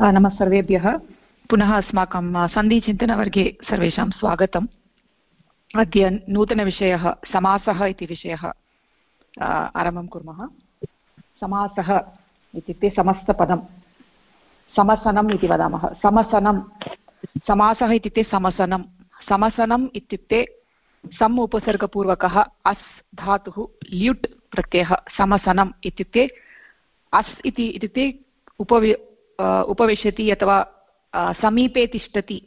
नमः सर्वेभ्यः। पुनः अस्माकं सन्धिचिन्तनवर्गे सर्वेषां स्वागतम्। अद्य नूतनविषयः समासः इति विषयः आरम्भं कुर्मः। समासः इत्युक्ते समस्तपदं समसनम् इति वदामः। समसनं समासः इत्युक्ते समसनं समसनम् इत्युक्ते सम् उपसर्गपूर्वकः अस् धातुः ल्युट् प्रत्ययः। समसनम् इत्युक्ते अस् इति इत्युक्ते उपवि उपविशति अथवा समीपे तिष्ठति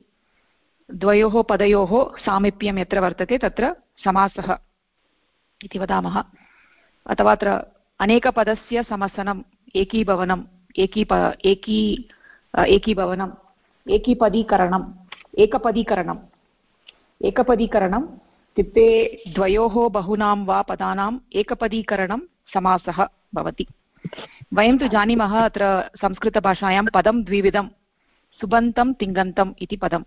द्वयोः पदयोः सामीप्यं यत्र वर्तते तत्र समासः इति वदामः। अथवा अत्र अनेकपदस्य समसनम् एकीभवनम् एकी प, एकी एकीभवनम् एकीपदीकरणम् एकपदीकरणम् एकपदीकरणम् इत्युक्ते द्वयोः बहूनां वा पदानाम् एकपदीकरणं समासः भवति। वयं तु जानीमः अत्र संस्कृतभाषायां पदं द्विविधं, सुबन्तं तिङन्तम् इति पदं।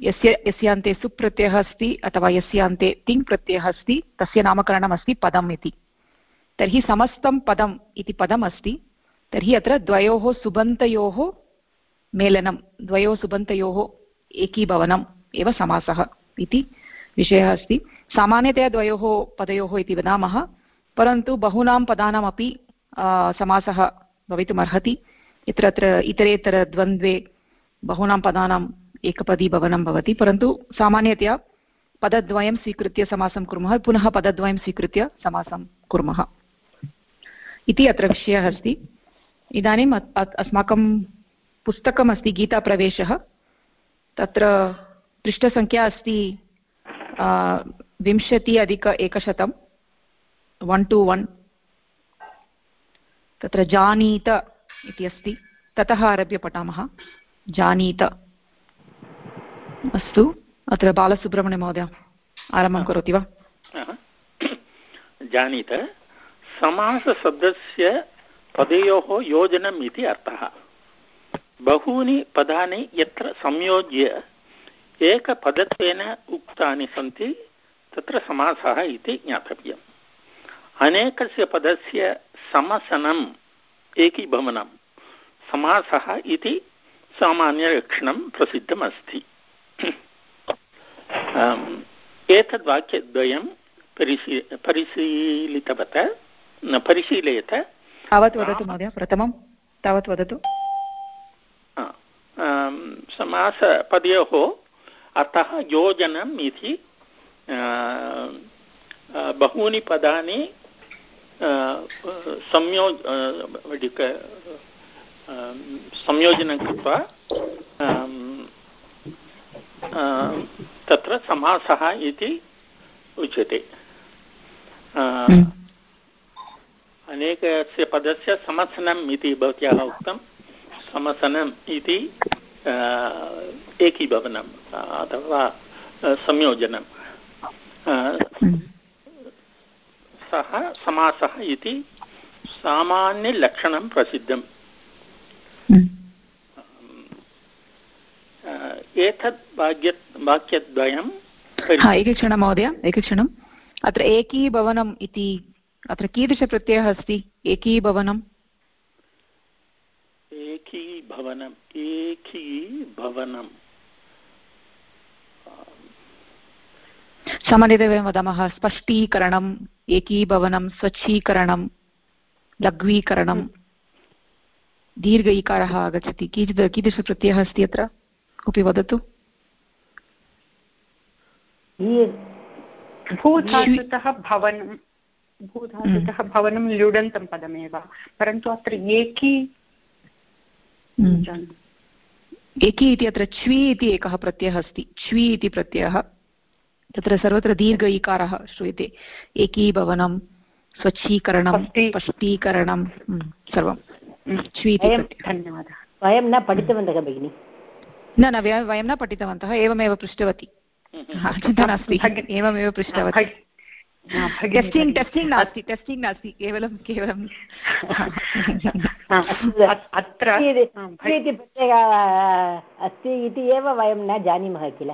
यस्य यस्य अन्ते सुप्रत्ययः अस्ति अथवा यस्य अन्ते तिङ् प्रत्ययः अस्ति, तस्य नामकरणम् अस्ति पदम् इति। तर्हि समस्तं पदम् इति पदम् अस्ति तर्हि अत्र द्वयोः सुबन्तयोः मेलनं, द्वयोः सुबन्तयोः एकीभवनम् एव समासः इति विषयः अस्ति। सामान्यतया द्वयोः पदयोः इति वदामः, परन्तु बहूनां पदानामपि समासः भवितुमर्हति। यत्र अत्र इतरेतरद्वन्द्वे बहूनां पदानाम् एकपदी भवनं भवति। परन्तु सामान्यतया पदद्वयं स्वीकृत्य समासं कुर्मः, पुनः पदद्वयं स्वीकृत्य समासं कुर्मः। इति अत्र विषयः अस्ति। इदानीम् अस्माकं पुस्तकमस्ति गीताप्रवेशः। तत्र पृष्ठसङ्ख्या अस्ति विंशति अधिक एकशतं वन् टु वन् तत्र जानीत इति अस्ति। ततः आरभ्य पठामः। जानीत। अस्तु अत्र बालसुब्रह्मण्यमहोदय आरम्भं करोति वा? जानीत। समासशब्दस्य पदयोः योजनम् इति अर्थः। बहूनि पदानि यत्र संयोज्य एकपदत्वेन उक्तानि सन्ति तत्र समासः इति ज्ञातव्यम्। अनेकस्य पदस्य समसनम् एकीभवनं समासः इति सामान्यलक्षणं प्रसिद्धमस्ति। एतद् वाक्यद्वयं परिशी परिशीलितवत परिशीलयत। तावत् वदतु महोदय प्रथमं तावत् वदतु। समासपदयोः अतः योजनम् इति बहूनि पदानि संयो संयोजनं कृत्वा तत्र समासः इति उच्यते। अनेकस्य पदस्य समसनम् इति भवत्याः उक्तं। समसनम् इति एकीभवनम् अथवा संयोजनं सः समासः इति सामान्यलक्षणं प्रसिद्धम्। एतत् वाक्य वाक्यद्वयं एकक्षणं महोदय एकक्षणम्। अत्र एकीभवनम् इति अत्र कीदृशप्रत्ययः अस्ति? एकीभवनम्? एकीभवनम् एकीभवनम्। सामान्यतया वयं वदामः स्पष्टीकरणम् एकीभवनं स्वच्छीकरणं लघ्वीकरणं दीर्घ इकारः आगच्छति। कीदृ कीदृशप्रत्ययः अस्ति अत्र? कोऽपि वदतु? भूधातुतः भवनं भवनं ल्युडन्तं पदमेव। परन्तु अत्र एकी एकी इति अत्र च्वी इति एकः प्रत्ययः अस्ति। च्वी इति प्रत्ययः। तत्र सर्वत्र दीर्घ इकारः श्रूयते। एकीभवनं स्वच्छीकरणं स्पष्टीकरणं सर्वं। धन्यवादः। वयं न पठितवन्तः भगिनि। न न वयं न पठितवन्तः एवमेव पृष्टवती। चिन्ता नास्ति। एवमेव पृष्टवती। टेस्टिङ्ग् टेस्टिङ्ग् नास्ति टेस्टिङ्ग् नास्ति केवलं केवलं। अत्र अस्ति इति एव वयं न जानीमः किल।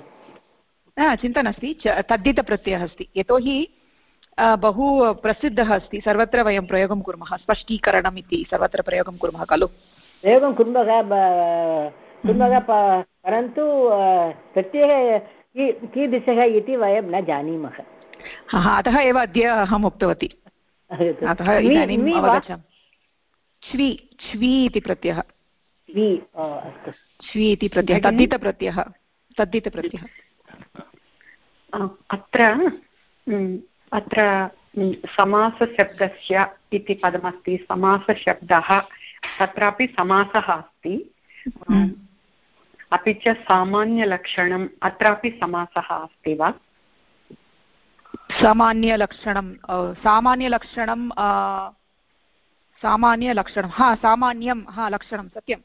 चिन्ता नास्ति तद्धितप्रत्ययः अस्ति। यतोहि बहु प्रसिद्धः अस्ति सर्वत्र वयं प्रयोगं कुर्मः स्पष्टीकरणम् इति सर्वत्र प्रयोगं कुर्मः खलु? प्रयोगं कुर्मः कुर्मः परन्तु प्रत्ययः कीदृशः इति वयं न जानीमः। अतः एव अद्य अहम् उक्तवती। अतः इदानीम् अवगच्छामि। श्वी इति प्रत्ययः। श्वी इति प्रत्ययः तद्धितप्रत्ययः तद्धितप्रत्ययः। अत्र अत्र समासशब्दस्य इति पदमस्ति समासशब्दः तत्रापि समासः अस्ति। हम्म। अपि च सामान्यलक्षणम् अत्रापि समासः अस्ति वा? सामान्यलक्षणं सामान्यलक्षणं सामान्यलक्षणं हा सामान्यं हा लक्षणं सत्यं।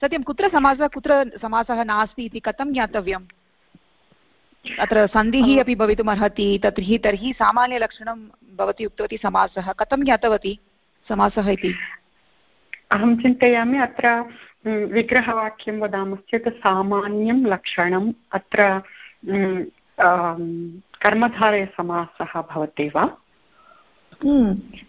सत्यं कुत्र समासः कुत्र समासः नास्ति इति कथं ज्ञातव्यम्? अत्र सन्धिः अपि भवितुमर्हति तर्हि तर्हि सामान्यलक्षणं भवती उक्तवती समासः। कथं ज्ञातवती समासः इति? अहं चिन्तयामि अत्र विग्रहवाक्यं वदामश्चेत् सामान्यं लक्षणम् अत्र कर्मधारयसमासः भवति वा?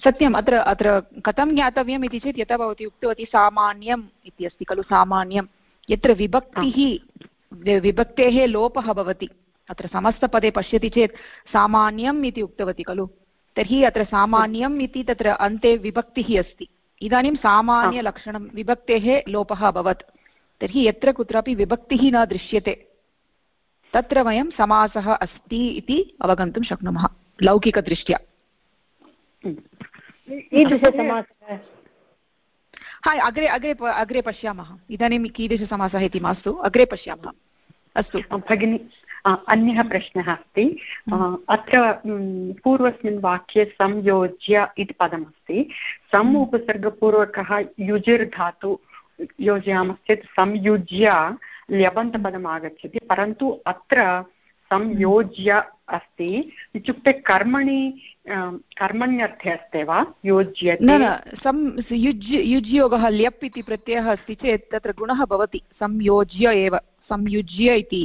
सत्यम्। अत्र अत्र कथं ज्ञातव्यम् इति चेत् यथा भवती उक्तवती सामान्यम् इति अस्ति खलु सामान्यं यत्र विभक्तिः विभक्तेः लोपः भवति। अत्र समस्तपदे पश्यति चेत् सामान्यम् इति उक्तवती खलु? तर्हि अत्र सामान्यम् इति तत्र अन्ते विभक्तिः अस्ति। इदानीं सामान्यलक्षणं विभक्तेः लोपः अभवत्। तर्हि यत्र कुत्रापि विभक्तिः न दृश्यते तत्र वयं समासः अस्ति इति अवगन्तुं शक्नुमः लौकिकदृष्ट्या। हा अग्रे अग्रे अग्रे पश्यामः। इदानीं कीदृशसमासः इति मास्तु। अग्रे पश्यामः। अस्तु भगिनि अन्यः प्रश्नः अस्ति. अत्र पूर्वस्मिन् वाक्ये संयोज्य इति पदमस्ति. सम् हम्म। उपसर्गपूर्वकः युजिर् धातु योजयामश्चेत् संयुज्य ल्यबन्तपदम् आगच्छति परन्तु अत्र संयोज्य अस्ति. इत्युक्ते कर्मणि कर्मण्यर्थे अस्ति वा? योज्य न न युज्य युज्योगः ल्यप् इति प्रत्ययः अस्ति चेत् तत्र गुणः भवति संयोज्य एव. संयुज्य इति।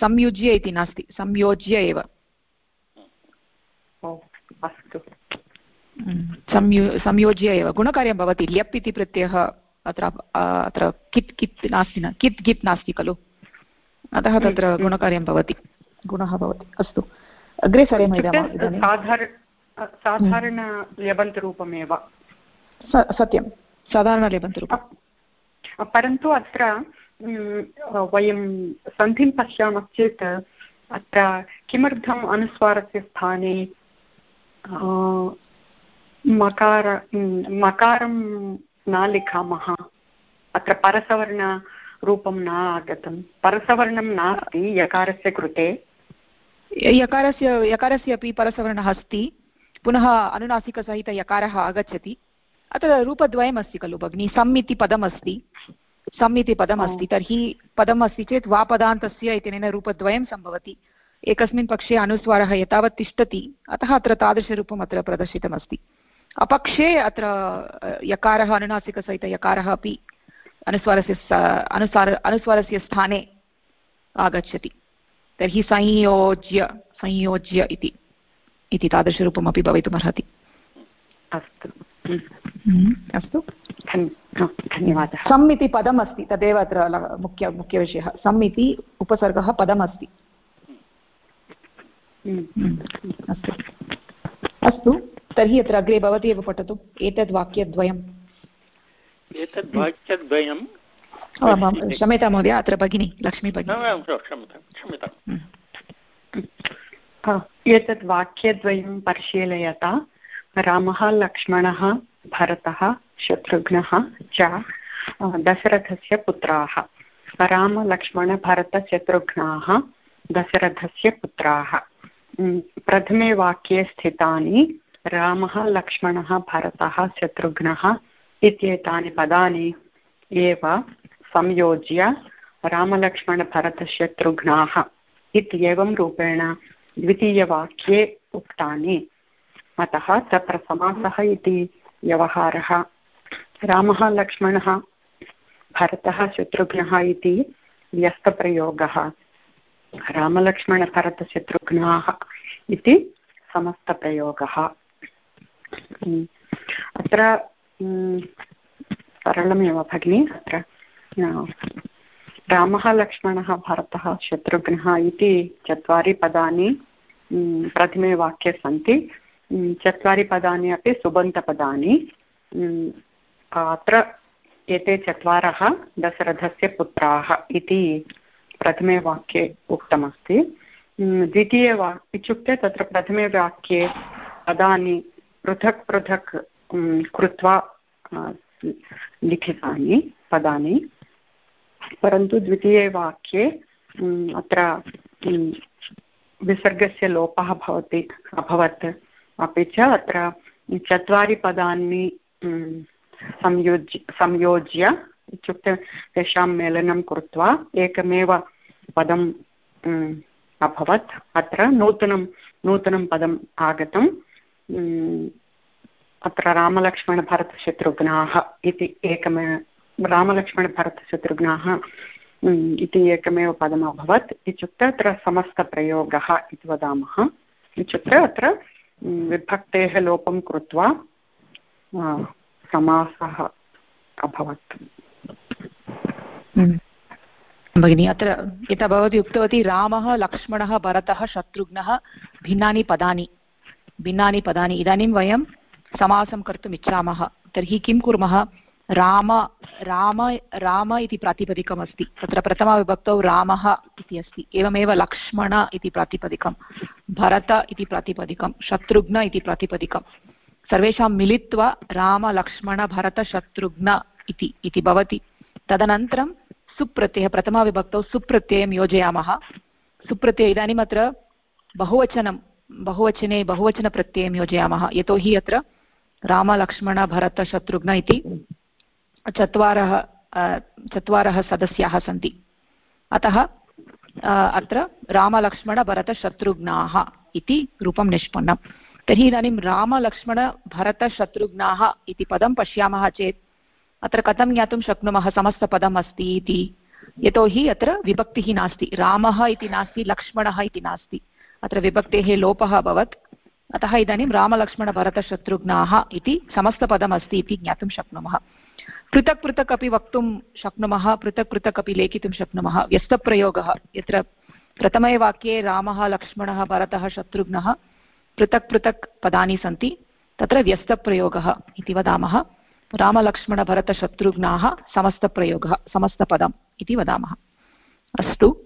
संयुज्य इति नास्ति। संयोज्य एव। अस्तु। संयु संयोज्य एव। गुणकार्यं भवति। ल्यप् इति प्रत्ययः अत्र अत्र कित् कित् नास्ति न। कित् गित् नास्ति खलु? अतः तत्र गुणकार्यं भवति। गुणः भवति। अस्तु। अग्रे सरेम साधारणलेबन्तरूपमेव सत्यं। साधारणलेबन्तरूपं परन्तु अत्र वयं सन्धिं पश्यामश्चेत् अत्र किमर्थम् अनुस्वारस्य स्थाने मकार मकारं न लिखामः अत्र परसवर्णरूपं न आगतं परसवर्णं नास्ति यकारस्य कृते यकारस्य यकारस्य अपि परसवर्णः अस्ति पुनः अनुनासिकसहितयकारः आगच्छति अत्र रूपद्वयमस्ति खलु भगिनि सम् इति पदमस्ति सम् इति पदमस्ति तर्हि पदम् अस्ति चेत् वा पदान्तस्य इत्यनेन रूपद्वयं सम्भवति। एकस्मिन् पक्षे अनुस्वारः एतावत् तिष्ठति। अतः अत्र तादृशरूपम् अत्र प्रदर्शितमस्ति। अपक्षे अत्र यकारः अनुनासिकसहितयकारः अपि अनुस्वारस्य अनुसार अनुस्वारस्य स्थाने आगच्छति। तर्हि संयोज्य संयोज्य इति इति तादृशरूपमपि भवितुमर्हति। अस्तु। अस्तु। धन्यवादः सम् इति पदम् अस्ति तदेव अत्र मुख्य मुख्यविषयः। सम् इति उपसर्गः पदमस्ति। हम्म, अस्तु। अस्तु तर्हि अत्र अग्रे भवती एव पठतु। एतद् वाक्यद्वयम्। एतद् वाक्यद्वयं क्षम्यतां महोदय अत्र भगिनी लक्ष्मी भगिनी। क्षम्यतां एतद् वाक्यद्वयं परिशीलयता। रामः, लक्ष्मणः, भरतः, शत्रुघ्नः च दशरथस्य पुत्राः। रामलक्ष्मणभरतशत्रुघ्नाः दशरथस्य पुत्राः। प्रथमे वाक्ये स्थितानि रामः, लक्ष्मणः, भरतः, शत्रुघ्नः इत्येतानि पदानि एव संयोज्य रामलक्ष्मणभरतशत्रुघ्नाः इत्येवं रूपेण द्वितीयवाक्ये उक्तानि। अतः तत्र समासः इति व्यवहारः। रामः, लक्ष्मणः, भरतः, शत्रुघ्नः इति व्यस्तप्रयोगः। रामलक्ष्मणभरतशत्रुघ्नाः इति समस्तप्रयोगः। अत्र सरलमेव भगिनि, अत्र रामः, लक्ष्मणः, भरतः, शत्रुघ्नः इति चत्वारि पदानि प्रथमे वाक्ये सन्ति। चत्वारि पदानि अपि सुबन्तपदानि अत्र एते चत्वारः दशरथस्य पुत्राः इति प्रथमे वाक्ये उक्तमस्ति द्वितीये वा इत्युक्ते तत्र प्रथमे वाक्ये पदानि पृथक् पृथक् कृत्वा लिखितानि पदानि परन्तु द्वितीये वाक्ये अत्र विसर्गस्य लोपः भवति अभवत् अपि च अत्र चत्वारि पदानि संयोज्य संयोज्य इत्युक्ते तेषां मेलनं कृत्वा एकमेव पदम् अभवत्। अत्र नूतनं नूतनं पदम् आगतम् अत्र रामलक्ष्मणभरतशत्रुघ्नाः इति एकमे, रामलक्ष्मणभरतशत्रुघ्नाः इति एकमेव पदम् अभवत्। इत्युक्ते अत्र समस्तप्रयोगः इति वदामः। इत्युक्ते अत्र विभक्तेः लोपं कृत्वा समासः अभवत्। भगिनि अत्र यथा भवती उक्तवती रामः लक्ष्मणः भरतः शत्रुघ्नः भिन्नानि पदानि। भिन्नानि पदानि। इदानीं वयं समासं कर्तुम् इच्छामः। तर्हि किं कुर्मः? राम राम राम इति प्रातिपदिकम् अस्ति तत्र प्रथमविभक्तौ रामः इति अस्ति। एवमेव लक्ष्मण इति प्रातिपदिकं भरत इति प्रातिपदिकं शत्रुघ्न इति प्रातिपदिकं सर्वेषां मिलित्वा रामलक्ष्मणभरतशत्रुघ्न इति इति भवति। तदनन्तरं सुप्रत्ययः, प्रथमाविभक्तौ सुप्रत्ययं योजयामः। सुप्रत्यय इदानीम् अत्र बहुवचनं, बहुवचने, बहुवचनप्रत्ययं योजयामः। यतोहि अत्र रामलक्ष्मणभरतशत्रुघ्न इति चत्वारः चत्वारः सदस्याः सन्ति। अतः अत्र रामलक्ष्मणभरतशत्रुघ्नाः इति रूपं निष्पन्नं। तर्हि इदानीं रामलक्ष्मणभरतशत्रुघ्नाः इति पदं पश्यामः चेत्, अत्र कथं ज्ञातुं शक्नुमः? समस्तपदम् अस्ति इति। यतोहि अत्र विभक्तिः नास्ति। रामः इति नास्ति, लक्ष्मणः इति नास्ति। अत्र विभक्तेः लोपः अभवत्। अतः इदानीं रामलक्ष्मणभरतशत्रुघ्नाः इति समस्तपदम् अस्ति इति ज्ञातुं शक्नुमः। पृथक् पृथक् अपि वक्तुं शक्नुमः पृथक् पृथक् अपि लेखितुं शक्नुमः। व्यस्तप्रयोगः। यत्र प्रथमे वाक्ये रामः, लक्ष्मणः, भरतः, शत्रुघ्नः पृथक् पृथक् पदानि सन्ति, तत्र व्यस्तप्रयोगः इति वदामः। रामलक्ष्मणभरतशत्रुघ्नाः समस्तप्रयोगः, समस्तपदम् इति वदामः। अस्तु।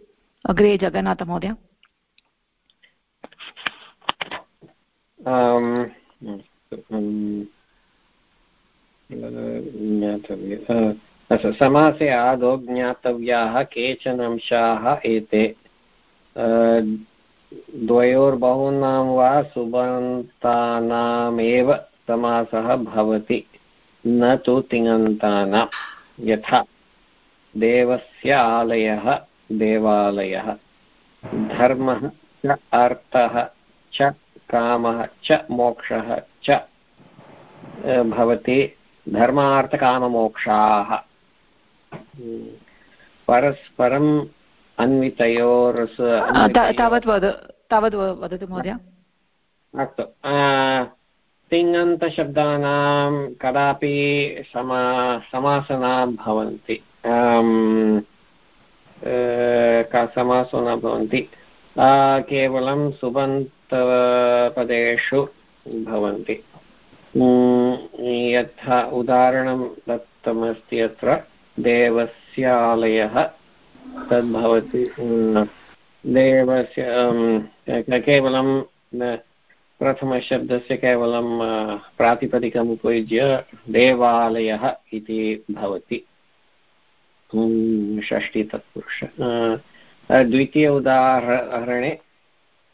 अग्रे जगन्नाथमहोदय समासे आदौ ज्ञातव्याः केचन अंशाः एते। द्वयोर्बहूनां वा सुबन्तानामेव समासः भवति, न तु तिङन्तानां, यथा देवस्य आलयः, देवालयः। धर्मः च अर्थः च, कामः च, मोक्षः च भवति। धर्मार्थकाममोक्षाः। परस्परम् अन्वितयोर्स तावत् वद तावत् वदतु महोदय। अस्तु। तिङन्तशब्दानां कदापि समा समासना भवन्ति। समासो न भवन्ति। केवलं सुबन्तपदेषु भवन्ति। यथा उदाहरणं दत्तमस्ति अत्र देवस्य आलयः तद्भवति देवस्य केवलं प्रथमशब्दस्य केवलं प्रातिपदिकम् उपयुज्य देवालयः इति भवति। षष्टि द्वितीय उदाहरणे,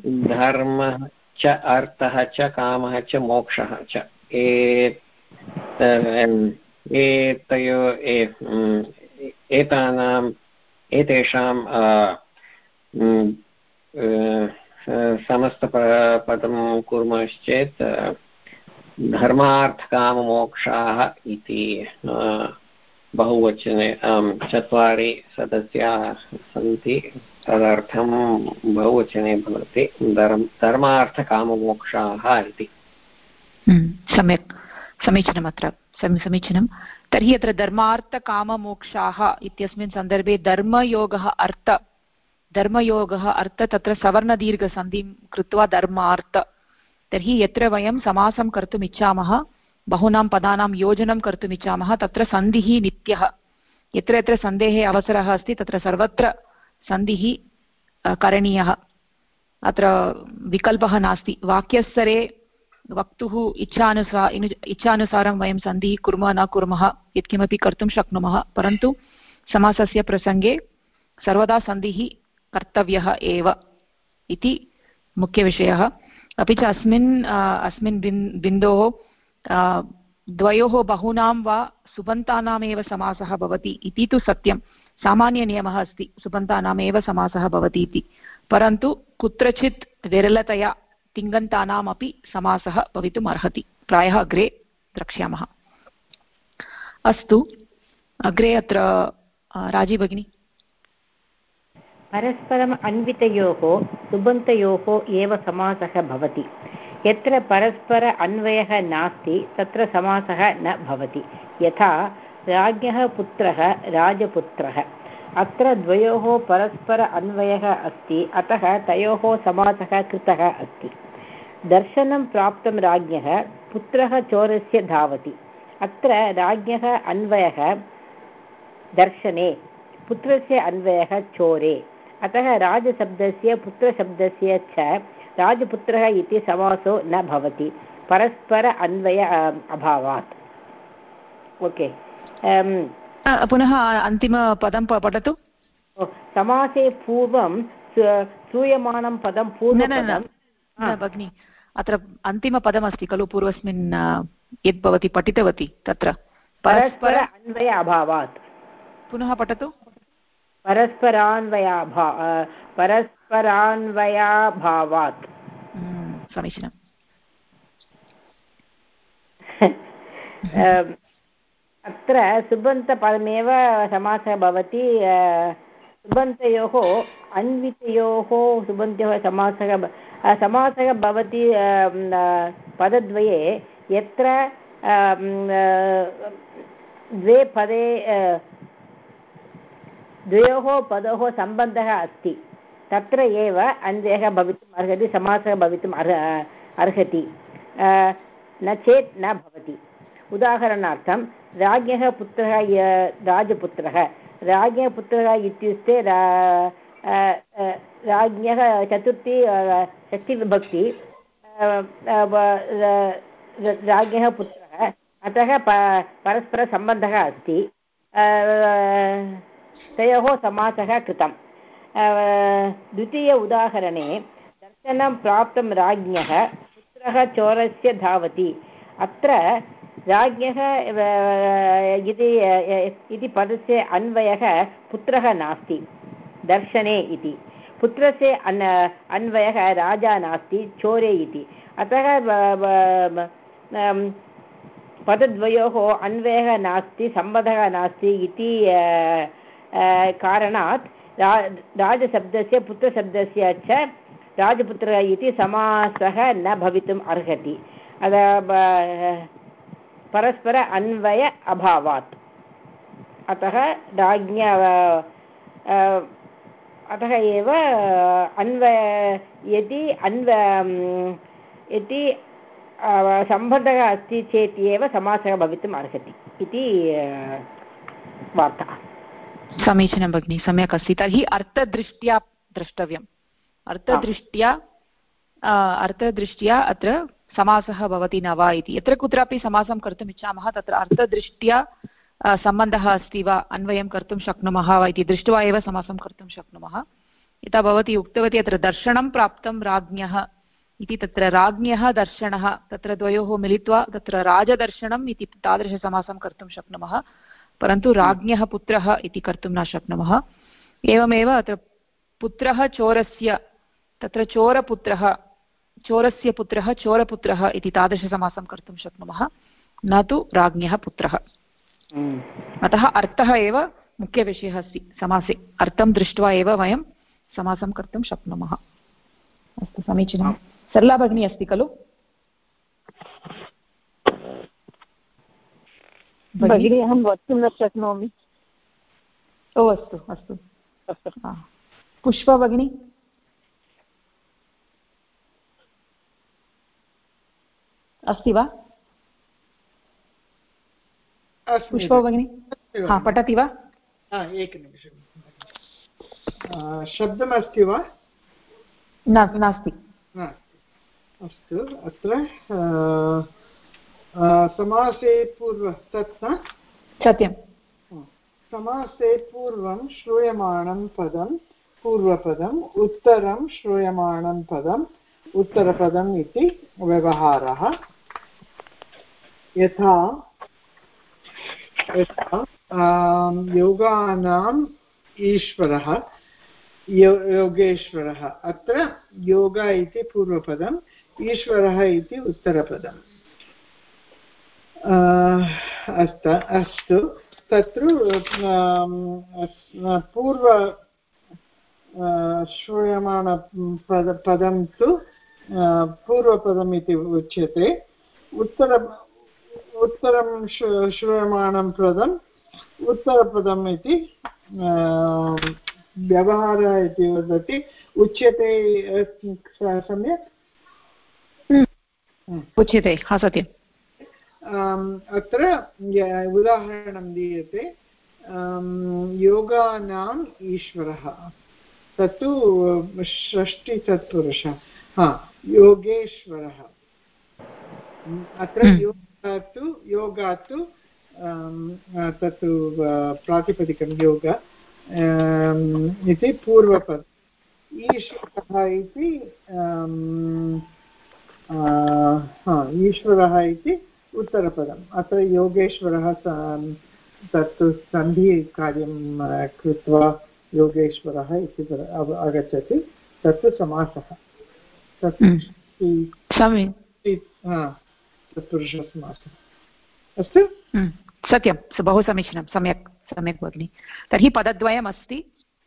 धर्मः च, अर्थः च, कामः च, मोक्षः च। एतयो एतानाम् एतेषां समस्तपदं कुर्मश्चेत् धर्मार्थकाममोक्षाः इति बहुवचने चत्वारि सदस्याः सन्ति। तदर्थं बहुवचने भवति धर्म, धर्मार्थकाममोक्षाः इति। सम्यक् समीचीनम् अत्र समीचीनं तर्हि अत्र धर्मार्थकाममोक्षाः इत्यस्मिन् सन्दर्भे धर्मयोगः अर्थ धर्मयोगः अर्थ तत्र सवर्णदीर्घसन्धिं कृत्वा धर्मार्थ तर्हि यत्र वयं समासं कर्तुम् इच्छामः बहूनां पदानां योजनं कर्तुम् इच्छामः तत्र सन्धिः नित्यः यत्र यत्र सन्धेः अवसरः अस्ति तत्र सर्वत्र सन्धिः करणीयः अत्र विकल्पः नास्ति वाक्यस्तरे वक्तुः इच्छानुसा इच्छानुसारं वयं सन्धिः कुर्मः न कुर्मः यत्किमपि कर्तुं शक्नुमः, परन्तु समासस्य प्रसङ्गे सर्वदा सन्धिः कर्तव्यः एव इति मुख्यविषयः। अपि च अस्मिन् अस्मिन् बिन् बिन्दोः द्वयोः बहूनां वा सुबन्तानामेव समासः भवति इति तु सत्यं। सामान्यनियमः अस्ति, सुबन्तानामेव समासः भवति इति। परन्तु कुत्रचित् विरलतया तिङन्तानामपि समासः भवितुम् अर्हति। प्रायः अग्रे द्रक्ष्यामः। अस्तु, अग्रे अत्र राज़ी भगिनी। परस्परम् अन्वितयोः, सुबन्तयोः एव समासः भवति। यत्र परस्पर अन्वयः नास्ति, तत्र समासः न भवति। यथा, राज्ञः पुत्रः, राजपुत्रः। अत्र द्वयोः परस्पर अन्वयः अस्ति, अतः तयोः समासः कृतः अस्ति। दर्शनं प्राप्तं राज्ञः पुत्रः चोरस्य धावति। अत्र राज्ञः अन्वयः दर्शने। पुत्रस्य अन्वयः चोरे। अतः राजशब्दस्य पुत्रशब्दस्य च राजपुत्रः इति समासो न भवति। परस्पर अन्वय अभावात्। ओके। पुनः अन्तिमपदं पठतु। समासे पूर्वं श्रूयमाणं पदं पूर्वं भगिनि। अत्र अन्तिमपदमस्ति खलु पूर्वस्मिन् यद् भवती पठितवती तत्र। परस्पर अन्वय अभावात् पुनः पठतु। परस्परान्वयाभा परस्परान्वयाभावात्। हम्म, समीचीनम् अत्र सुबन्तपदमेव समासः भवति सुबन्तयोः अन्वितयोः सुबन्तयोः समासः समासः भवति पदद्वये यत्र द्वे पदे द्वयोः पदोः सम्बन्धः अस्ति तत्र एव अन्वयः भवितुम् अर्हति समासः भवितुम् अर्ह अर्हति न चेत् न भवति उदाहरणार्थं राज्ञः पुत्रः राजपुत्रः राज्ञः पुत्रः इत्युक्ते राज्ञः चतुर्थी षष्टिविभक्ति राज्ञः पुत्रः, अतः परस्परसम्बन्धः अस्ति। तयोः समासः कृतम्। द्वितीय उदाहरणे, दर्शनं प्राप्तं राज्ञः, पुत्रः चोरस्य धावति। अत्र राज्ञः इति पदस्य अन्वयः पुत्रः नास्ति। दर्शने इति। पुत्रस्य अन्, अन्वयः राजा नास्ति, चोरे इति। अतः पदद्वयोः अन्वयः नास्ति सम्बन्धः नास्ति इति कारणात् रा, राजशब्दस्य, पुत्रशब्दस्य च राजपुत्रः इति समासः न भवितुम् अर्हति। परस्पर अन्वय अभावात्। अतः राज्ञ अतः एव अन्वय यदि अन्व यदि सम्बन्धः अस्ति चेत् एव समासः भवितुम् अर्हति इति वार्ता। समीचीनं भगिनि, सम्यक् अस्ति। तर्हि अर्थदृष्ट्या द्रष्टव्यम्। अर्थदृष्ट्या अर्थदृष्ट्या अत्र समासः भवति न वा इति। यत्र कुत्रापि समासं कर्तुम् इच्छामः, तत्र अर्थदृष्ट्या सम्बन्धः अस्ति वा अन्वयं कर्तुं शक्नुमः वा इति दृष्ट्वा एव समासं कर्तुं शक्नुमः। यथा भवती उक्तवती अत्र दर्शनं प्राप्तं राज्ञः इति तत्र राज्ञः दर्शनः तत्र द्वयोः मिलित्वा तत्र राजदर्शनम् इति तादृशसमासं कर्तुं शक्नुमः परन्तु राज्ञः पुत्रः इति कर्तुं न शक्नुमः। एवमेव अत्र पुत्रः चोरस्य तत्र चोरपुत्रः चोरस्य पुत्रः चोरपुत्रः इति तादृशसमासं कर्तुं शक्नुमः। न तु राज्ञः पुत्रः। हम्म। अतः अर्थः एव मुख्यविषयः अस्ति समासे। अर्थं दृष्ट्वा एव वयं समासं कर्तुं शक्नुमः। अस्तु समीचीनं। सरला भगिनी अस्ति खलु? भगिनी अहं वक्तुं न शक्नोमि। ओ अस्तु अस्तु। पुष्प भगिनी? अस्ति वा? पुष्प भगिनी? हा पठति वा? एकनिमिषं शब्दमस्ति वा? नास्ति। अस्तु अत्र समासे पूर्व तत् सत्यं समासे पूर्वं श्रूयमाणं पदं पूर्वपदम् उत्तरं श्रूयमाणं पदम् उत्तरपदम् इति व्यवहारः। यथा यथा योगानाम् ईश्वरः, यो, योगेश्वरः। अत्र योग इति पूर्वपदम्, ईश्वरः इति उत्तरपदम्। अस्त, अस्तु। तत्र पूर्व श्रूयमाण पद, पदं तु पूर्वपदम् इति उच्यते। उत्तर उत्तरं श्रूयमाणं पदम् उत्तरपदम् इति व्यवहारः इति वदति। उच्यते सम्यक्। उच्यते हा सत्यम्। अत्र उदाहरणं दीयते। योगानाम् ईश्वरः। तत्तु षष्टितत्पुरुषः। हा योगेश्वरः। अत्र। योगा तु योगा तु तत्तु प्रातिपदिकं योग इति पूर्वपद। ईश्वरः इति ईश्वरः इति उत्तरपदम्। अत्र योगेश्वरः तत्तु सन्धिकार्यं कृत्वा योगेश्वरः इति आगच्छति। तत्तु समासः। तत् तत्पुरुषसमासः अस्तु? सत्यं बहु समीचीनं सम्यक् सम्यक् भगिनि। तर्हि पदद्वयमस्ति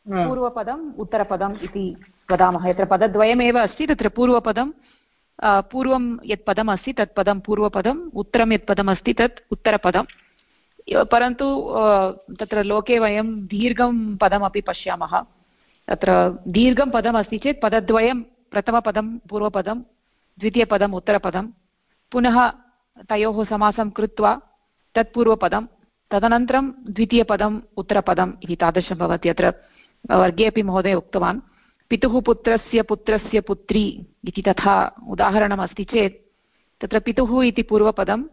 पूर्वपदम् उत्तरपदम् इति वदामः। यत्र पदद्वयमेव अस्ति तत्र पूर्वपदं पूर्वं यत् पदम् अस्ति तत् पदं पूर्वपदम् उत्तरं यत् पदम् अस्ति तत् उत्तरपदं परन्तु तत्र लोके वयं दीर्घं पदमपि पश्यामः। तत्र दीर्घं पदम् अस्ति चेत् पदद्वयं प्रथमपदं पूर्वपदं द्वितीयपदम् उत्तरपदं पुनः तयोः समासं कृत्वा तत्पूर्वपदं, तदनन्तरं द्वितीयपदम् उत्तरपदम् इति तादृशं भवति अत्र, वर्गे अपि महोदय उक्तवान्। पितुः पुत्रस्य पुत्रस्य पुत्री इति तथा उदाहरणमस्ति चेत्, तत्र पितुः इति पूर्वपदं,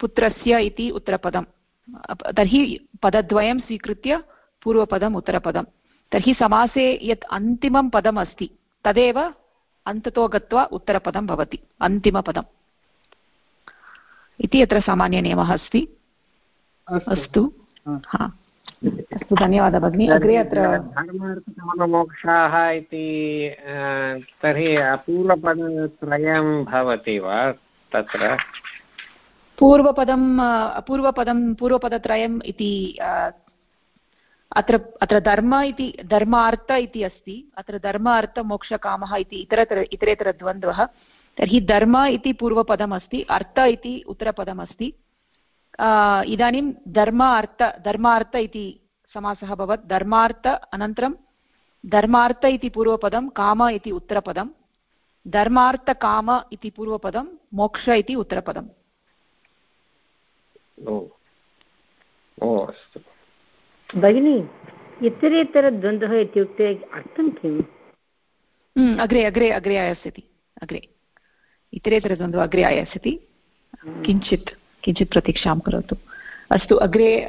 पुत्रस्य इति उत्तरपदं तर्हि पदद्वयं स्वीकृत्य पूर्वपदम् उत्तरपदं तर्हि समासे यत् अन्तिमं पदम् तदेव अन्ततो गत्वा उत्तरपदं भवति, अन्तिमपदम्। इति अत्र सामान्यनियमः अस्ति। अस्तु। अस्तु। धन्यवादः भगिनि। अग्रे अत्र धर्मार्थकाममोक्षाः इति तर्हि अपूर्वपदत्रयं भवति वा तत्र? पूर्वपदं पूर्वपदं पूर्वपदत्रयम् इति अत्र अत्र धर्म इति धर्मार्थ इति अस्ति। अत्र धर्म अर्थमोक्षकामः इति इतरतर इतरेतरद्वन्द्वः। तर्हि धर्म इति पूर्वपदम् अस्ति अर्थ इति उत्तरपदमस्ति। इदानीं धर्म अर्थ धर्मार्थ इति समासः अभवत्। धर्मार्थ अनन्तरं धर्मार्थ इति पूर्वपदं काम इति उत्तरपदं। धर्मार्थकाम इति पूर्वपदं मोक्ष इति उत्तरपदम्। भगिनी इतरेतरद्वन्द्वः इत्युक्ते अर्थं किम्? अग्रे अग्रे अग्रे आयास्यति। अग्रे। इतरेतरद्वन्द्वः अग्रे आयास्यति। हम्म। किञ्चित् किञ्चित् प्रतीक्षां करोतु। अस्तु अग्रे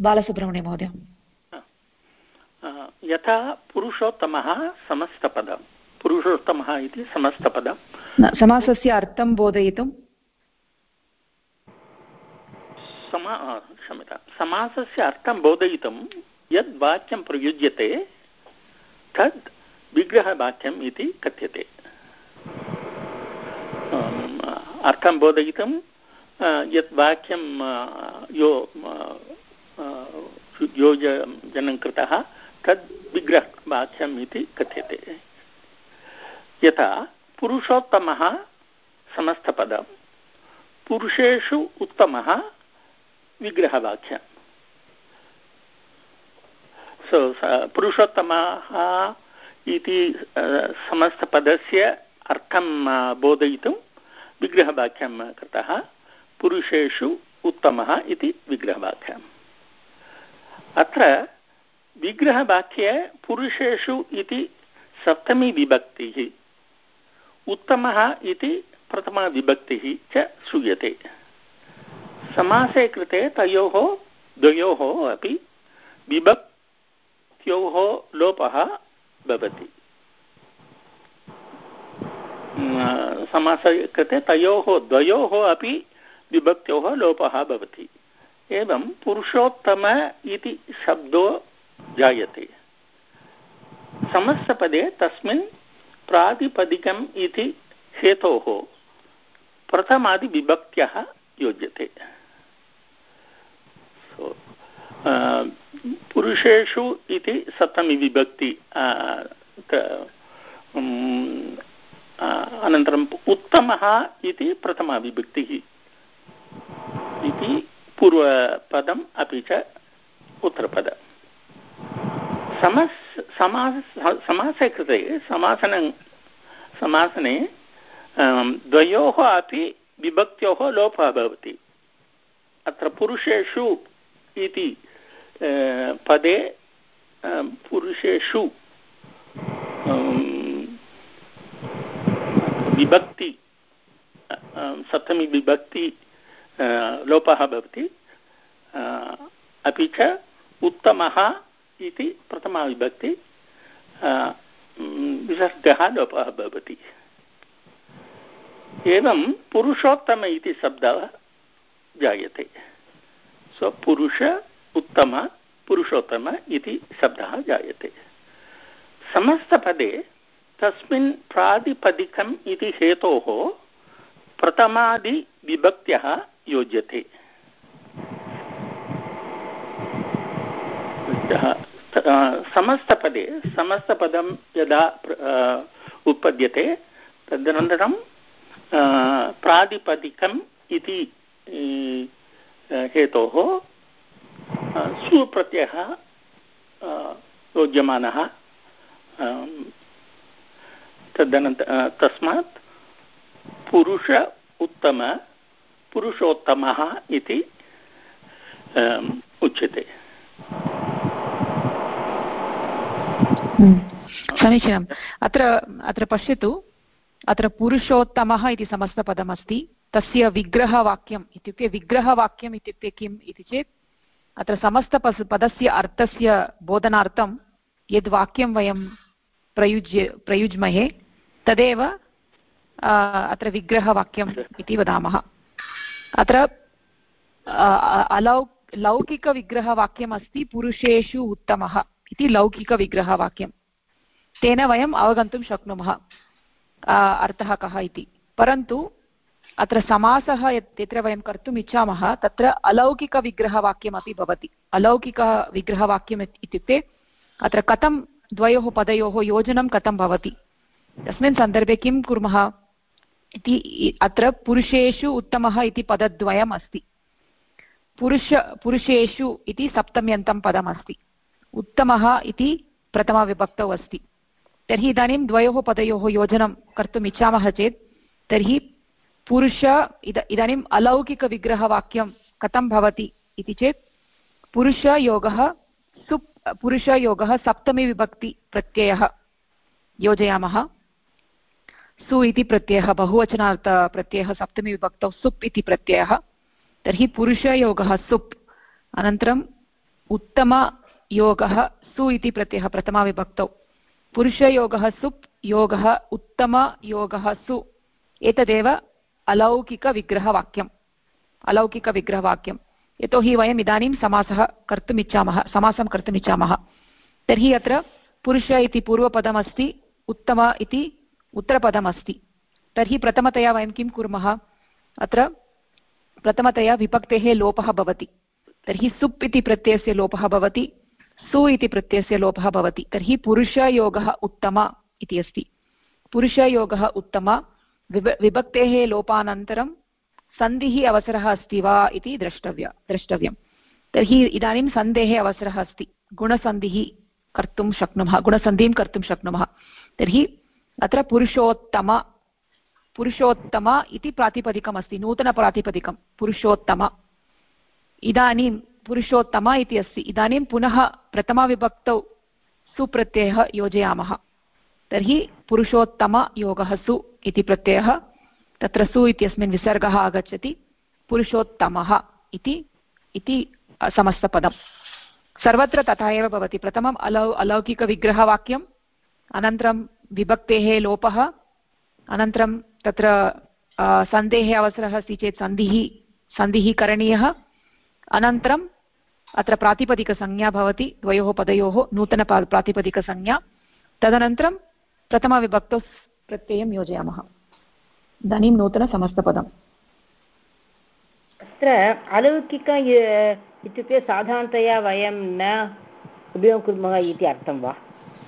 बालसुब्रह्मण्य महोदय। यथा पुरुषोत्तमः समस्तपदं। पुरुषोत्तमः इति समस्तपदं। समासस्य अर्थं बोधयितुं। समा क्षम्यता। समासस्य अर्थं बोधयितुं यद् वाक्यं प्रयुज्यते तद् विग्रहवाक्यम् इति कथ्यते। अर्थं बोधयितुं यत् वाक्यं यो योजनं कृतः, तद् विग्रहवाक्यम् इति कथ्यते। यथा, पुरुषोत्तमः समस्तपदं, पुरुषेषु उत्तमः विग्रहवाक्यम् सो, पुरुषोत्तमः इति समस्तपदस्य अर्थं बोधयितुं विग्रहवाक्यं कृतः, पुरुषेषु उत्तमः इति विग्रहवाक्यम्। अत्र विग्रहवाक्ये पुरुषेषु इति सप्तमी विभक्तिः, उत्तमः इति प्रथमाविभक्तिः च श्रूयते। समासे कृते तयोः, द्वयोः अपि विभक्त्योः लोपः भवति। समासे कृते तयोः, द्वयोः अपि विभक्त्योः लोपः भवति। एवं पुरुषोत्तम इति शब्दो जायते। समस्तपदे तस्मिन् प्रातिपदिकम् इति हेतोः प्रथमादिविभक्त्यः योज्यते। पुरुषेषु इति सप्तमी विभक्ति अनन्तरम् उत्तमः इति प्रथमाविभक्तिः इति पूर्वपदम् अपि च उत्तरपदम् समस्, समास, समासे कृते, समासन, समासने द्वयोः अपि विभक्त्योः लोपः भवति। अत्र पुरुषेषु इति पदे पुरुषेषु विभक्ति सप्तमी विभक्ति लोपः भवति अपि च उत्तमः इति प्रथमाविभक्ति विसर्गः लोपः भवति एवं पुरुषोत्तम इति शब्दः जायते सो पुरुष उत्तम, पुरुषोत्तम शब्दः जायते। समस्तपदे तस्मिन् प्रातिपदिकम् इति हेतोः समस्तपदे समस्तपदं यदा उत्पद्यते, तदनन्तरं प्रातिपदिकम् इति हेतोः सुप्रत्ययः योज्यमानः तदनन्त तस्मात् पुरुष उत्तम, पुरुषोत्तमः इति उच्यते। समीचीनम्। अत्र अत्र पश्यतु। अत्र पुरुषोत्तमः इति समस्तपदमस्ति। तस्य विग्रहवाक्यम् इत्युक्ते विग्रहवाक्यम् इत्युक्ते किम् इति चेत् अत्र समस्तपस् पदस्य अर्थस्य बोधनार्थं यद् वाक्यं वयं प्रयुज्य, प्रयुज्महे, तदेव अत्र विग्रहवाक्यम् इति वदामः। अत्र अलौ, लौकिकविग्रहवाक्यमस्ति, पुरुषेषु उत्तमः इति लौकिकविग्रहवाक्यं तेन वयम् अवगन्तुं शक्नुमः। अर्थः कः इति। परन्तु अत्र समासः यत् यत्र वयं कर्तुम् इच्छामः, तत्र अलौकिकविग्रहवाक्यमपि भवति। अलौकिकविग्रहवाक्यम् इत्युक्ते, अत्र कथं द्वयोः पदयोः योजनं कथं भवति? तस्मिन् सन्दर्भे किं कुर्मः? इति अत्र पुरुषेषु उत्तमः इति पदद्वयम् अस्ति पुरुष पुरुषेषु इति सप्तम्यन्तं पदमस्ति। उत्तमः इति प्रथमविभक्तौ अस्ति। तर्हि इदानीं द्वयोः पदयोः योजनं कर्तुम् इच्छामः चेत्, तर्हि पुरुष इद, इदानीम् अलौकिकविग्रहवाक्यं कथं भवति इति चेत् पुरुषयोगः सुप् पुरुषयोगः सप्तमीविभक्तिप्रत्ययः योजयामः। सु इति प्रत्ययः बहुवचनार्थ प्रत्ययः सप्तमीविभक्तौ सुप् इति प्रत्ययः। तर्हि पुरुषयोगः सुप्। अनन्तरम् उत्तमयोगः सु इति प्रत्ययः प्रथमाविभक्तौ पुरुषयोगः सुप्, योगः उत्तमयोगः सु। एतदेव अलौकिकविग्रहवाक्यम् अलौकिकविग्रहवाक्यं यतोहि वयम् इदानीं समासः कर्तुम् इच्छामः समासं कर्तुम् इच्छामः तर्हि अत्र पुरुष इति पूर्वपदमस्ति, उत्तम इति उत्तरपदमस्ति। तर्हि प्रथमतया वयं किं कुर्मः? अत्र प्रथमतया विभक्तेः लोपः भवति। तर्हि सुप् इति प्रत्ययस्य लोपः भवति, सु इति प्रत्ययस्य लोपः भवति। तर्हि पुरुषयोगः उत्तम इति अस्ति। पुरुषयोगः उत्तम विभ विभक्तेः लोपानन्तरं सन्धिः अवसरः अस्ति वा इति द्रष्टव्य द्रष्टव्यं तर्हि इदानीं सन्धेः अवसरः अस्ति। गुणसन्धिः कर्तुं शक्नुमः, गुणसन्धिं कर्तुं शक्नुमः। तर्हि अत्र पुरुषोत्तम पुरुषोत्तम इति प्रातिपदिकम् अस्ति नूतनप्रातिपदिकं, पुरुषोत्तम। इदानीं पुरुषोत्तम इति अस्ति। इदानीं पुनः प्रथमविभक्तौ सुप्रत्ययः योजयामः। तर्हि पुरुषोत्तमयोगः सु इति प्रत्ययः, तत्र सु इत्यस्मिन् विसर्गः आगच्छति, पुरुषोत्तमः इति समस्तपदम्। सर्वत्र तथा एव भवति। प्रथमम् अलौ, अलौकिकविग्रहवाक्यम्, अनन्तरं विभक्तेः लोपः, अनन्तरं तत्र सन्धेः अवसरः अस्ति चेत् सन्धिः सन्धिः करणीयः। अनन्तरम् अत्र प्रातिपदिकसंज्ञा भवति, द्वयोः पदयोः नूतन तदनन्तरं प्रथमविभक्तौ प्रत्ययं योजयामः। इदानीं नूतनसमस्तपदम्। अत्र अलौकिक इत्युक्ते साधारणतया वयं न उपयोगं कुर्मः इति अर्थं वा?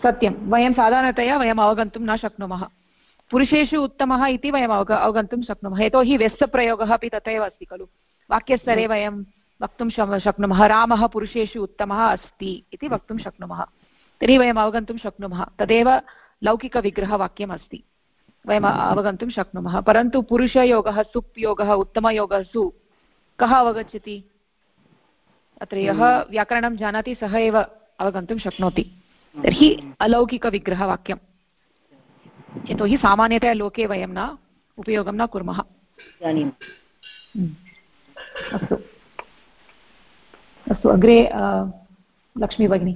सत्यं। वयं साधारणतया वयम् अवगन्तुं न शक्नुमः। पुरुषेषु उत्तमः इति वयम् अवग अवगन्तुं शक्नुमः। यतोहि व्यस्तप्रयोगः अपि तथैव अस्ति खलु। वाक्यस्तरे वयं वक्तुं शक्नुमः। रामः पुरुषेषु उत्तमः अस्ति इति वक्तुं शक्नुमः। तर्हि वयम् अवगन्तुं शक्नुमः। तदेव लौकिकविग्रहवाक्यम् अस्ति वयम् अवगन्तुं शक्नुमः। परन्तु पुरुषयोगः सुप् योगः उत्तमयोगः सु कः अवगच्छति? अत्र यः व्याकरणं जानाति सः एव अवगन्तुं शक्नोति। तर्हि अलौकिकविग्रहवाक्यं यतोहि सामान्यतया लोके वयं न उपयोगं न कुर्मः। अस्तु। अस्तु अग्रे लक्ष्मी भगिनी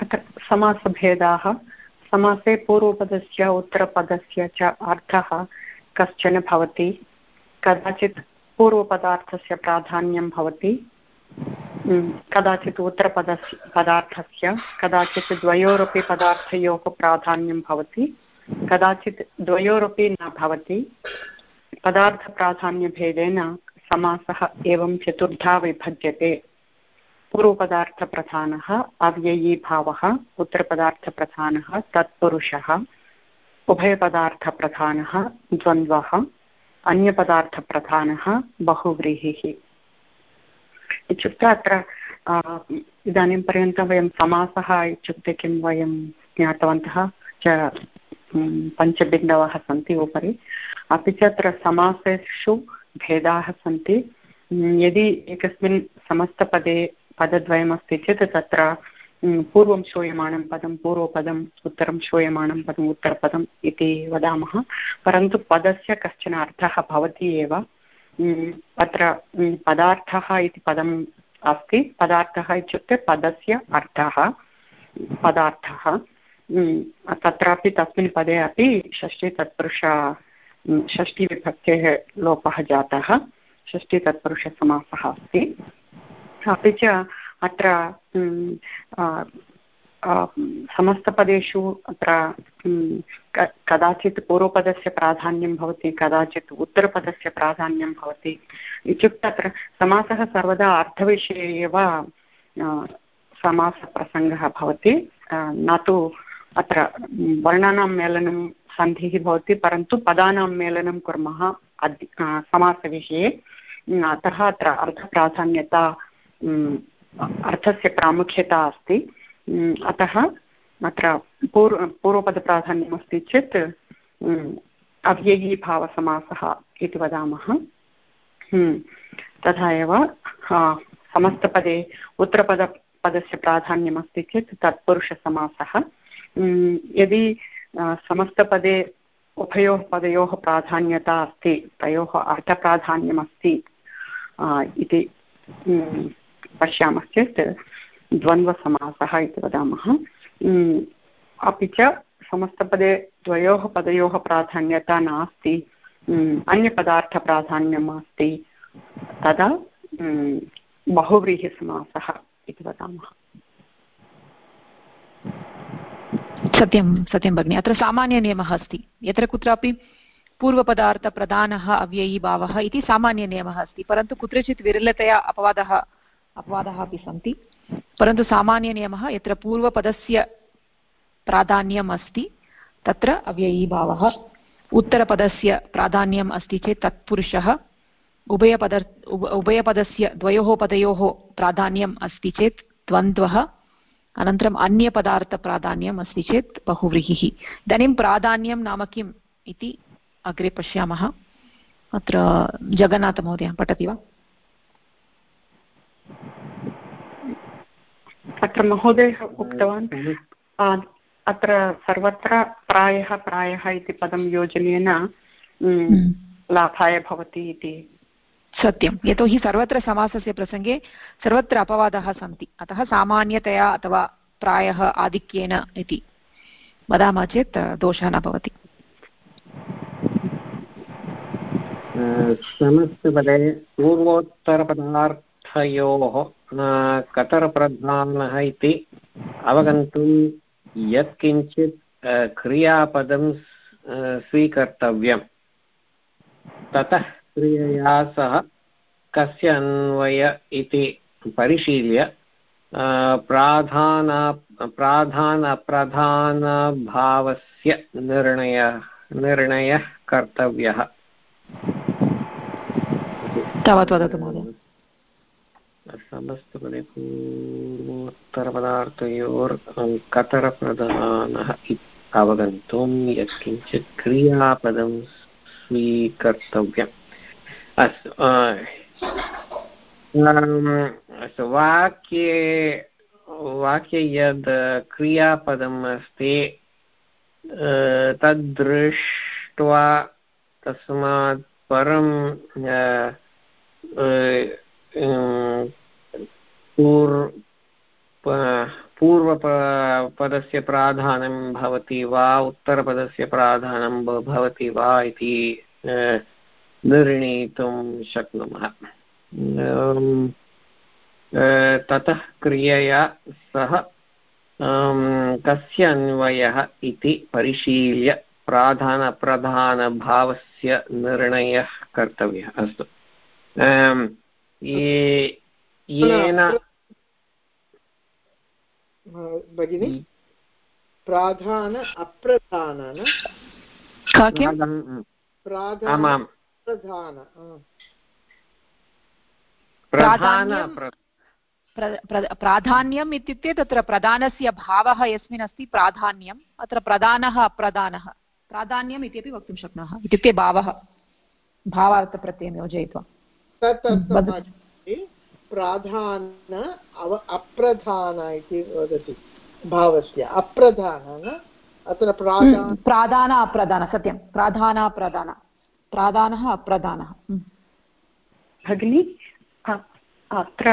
अत्र समासभेदाः, समासे पूर्वपदस्य, उत्तरपदस्य च अर्थः कश्चन भवति। कदाचित् पूर्वपदार्थस्य प्राधान्यं भवति। कदाचित् उत्तरपदस्य पदार्थस्य, कदाचित् द्वयोरपि पदार्थयोः प्राधान्यं भवति। कदाचित् द्वयोरपि न भवति। पदार्थप्राधान्यभेदेन समासः एवं चतुर्धा विभज्यते। पूर्वपदार्थप्रधानः अव्ययीभावः, उत्तरपदार्थप्रधानः तत्पुरुषः, उभयपदार्थप्रधानः द्वन्द्वः, अन्यपदार्थप्रधानः बहुव्रीहिः। इत्युक्ते अत्र इदानीं पर्यन्तं वयं समासः इत्युक्ते किं वयं ज्ञातवन्तः, च पञ्चबिन्दवः सन्ति उपरि। अपि च अत्र समासेषु भेदाः सन्ति। यदि एकस्मिन् समस्तपदे पदद्वयमस्ति चेत् तत्र पूर्वं श्रूयमाणं पदं पूर्वपदम् उत्तरं श्रूयमाणं पदम् उत्तरपदम् इति वदामः। परन्तु पदस्य कश्चन अर्थः भवति एव। अत्र पदार्थः इति पदम् अस्ति। पदार्थः इत्युक्ते पदस्य अर्थः, पदार्थः। तत्रापि तस्मिन् पदे अपि षष्टितत्पुरुष षष्टिविभक्तेः लोपः जातः। षष्टितत्पुरुषसमासः अस्ति। अपि च अत्र समस्तपदेषु अत्र कदाचित् पूर्वपदस्य प्राधान्यं भवति, कदाचित् उत्तरपदस्य प्राधान्यं भवति इत्युक्ते अत्र समासः सर्वदा अर्थविषये एव समासप्रसङ्गः भवति न तु अत्र वर्णानां मेलनं सन्धिः भवति, परन्तु पदानां मेलनं कुर्मः अद्य समासविषये अतः अत्र अर्थप्राधान्यता अर्थस्य प्रामुख्यता अस्ति। अतः अत्र पूर्व, पूर्वपदप्राधान्यमस्ति चेत् अव्ययीभावसमासः इति वदामः। तथा एव समस्तपदे उत्तरपदपदस्य प्राधान्यमस्ति चेत् तत्पुरुषसमासः। यदि समस्तपदे उभयोः पदयोः प्राधान्यता अस्ति, तयोः अर्थप्राधान्यमस्ति इति पश्यामश्चेत् द्वन्द्वसमासः इति वदामः। अपि च समस्तपदे द्वयोः पदयोः प्राधान्यता नास्ति। अन्यपदार्थप्राधान्यम् अस्ति। तदा बहुव्रीहिसमासः इति वदामः। सत्यं सत्यं भगिनि। अत्र सामान्यनियमः अस्ति। यत्र कुत्रापि पूर्वपदार्थप्रधानः अव्ययीभावः इति सामान्यनियमः अस्ति। परन्तु कुत्रचित् विरलतया अपवादः अपवादाः अपि सन्ति। परन्तु सामान्यनियमः यत्र पूर्वपदस्य प्राधान्यम् अस्ति, तत्र अव्ययीभावः। उत्तरपदस्य प्राधान्यम् अस्ति चेत् तत्पुरुषः। उभयपद उभयपदस्य द्वयोः पदयोः प्राधान्यम् अस्ति चेत् द्वन्द्वः। अनन्तरम् अन्यपदार्थप्राधान्यम् अस्ति चेत् बहुव्रीहिः। इदानीं प्राधान्यं नाम किम् इति अग्रे पश्यामः। अत्र जगन्नाथमहोदय पठति वा? अत्र महोदयः उक्तवान् अत्र सर्वत्र प्रायः प्रायः इति पदं योजनेन हम्म। लाभाय भवति इति। सत्यं। यतोहि सर्वत्र समासस्य प्रसङ्गे सर्वत्र अपवादाः सन्ति। अतः सामान्यतया अथवा प्रायः आधिक्येन इति वदामः चेत् दोषः न भवति। समस्तपदे पूर्वोत्तरपदार्थयोः कतरप्रधानः इति अवगन्तुं यत्किञ्चित् क्रियापदं स्वीकर्तव्यम्। ततः क्रियया सह कस्य अन्वय इति परिशील्य प्राधान प्राधानप्रधानभावस्य निर्णय, निर्णयः कर्तव्यः। तावत् वदतु महोदय। समस्तपदे पूर्वोत्तरपदार्थयोर् कतरप्रधानः अवगन्तुं यत्किञ्चित् क्रियापदं स्वीकर्तव्यम्। अस्तु अस्तु, वाक्ये वाक्ये यद् क्रियापदम् अस्ति तद्दृष्ट्वा तस्मात् परं पूर्वपदस्य प्राधान्यं भवति वा, उत्तरपदस्य प्राधान्यं भवति वा इति निर्णीतुं शक्नुमः। ततः क्रियया सह कस्य अन्वयः इति परिशील्य प्राधानप्रधानभावस्य निर्णयः कर्तव्यः। अस्तु। येन भगिनि प्राधान अप्रधान प्रधान प्राधान्यम् इत्युक्ते तत्र प्रधानस्य भावः यस्मिन् अस्ति प्राधान्यम्। अत्र प्रधानः अप्रधानः। प्राधान्यम् इत्यपि वक्तुं शक्नुमः। इत्युक्ते भावः। भावार्थप्रत्ययं योजयित्वा। प्राधान अव अप्रधान इति वदति भावस्य अप्रधान अत्र प्राधान अप्रधान सत्यं। प्राधान अप्रधान। प्राधानः अप्रधानः। भगिनि अत्र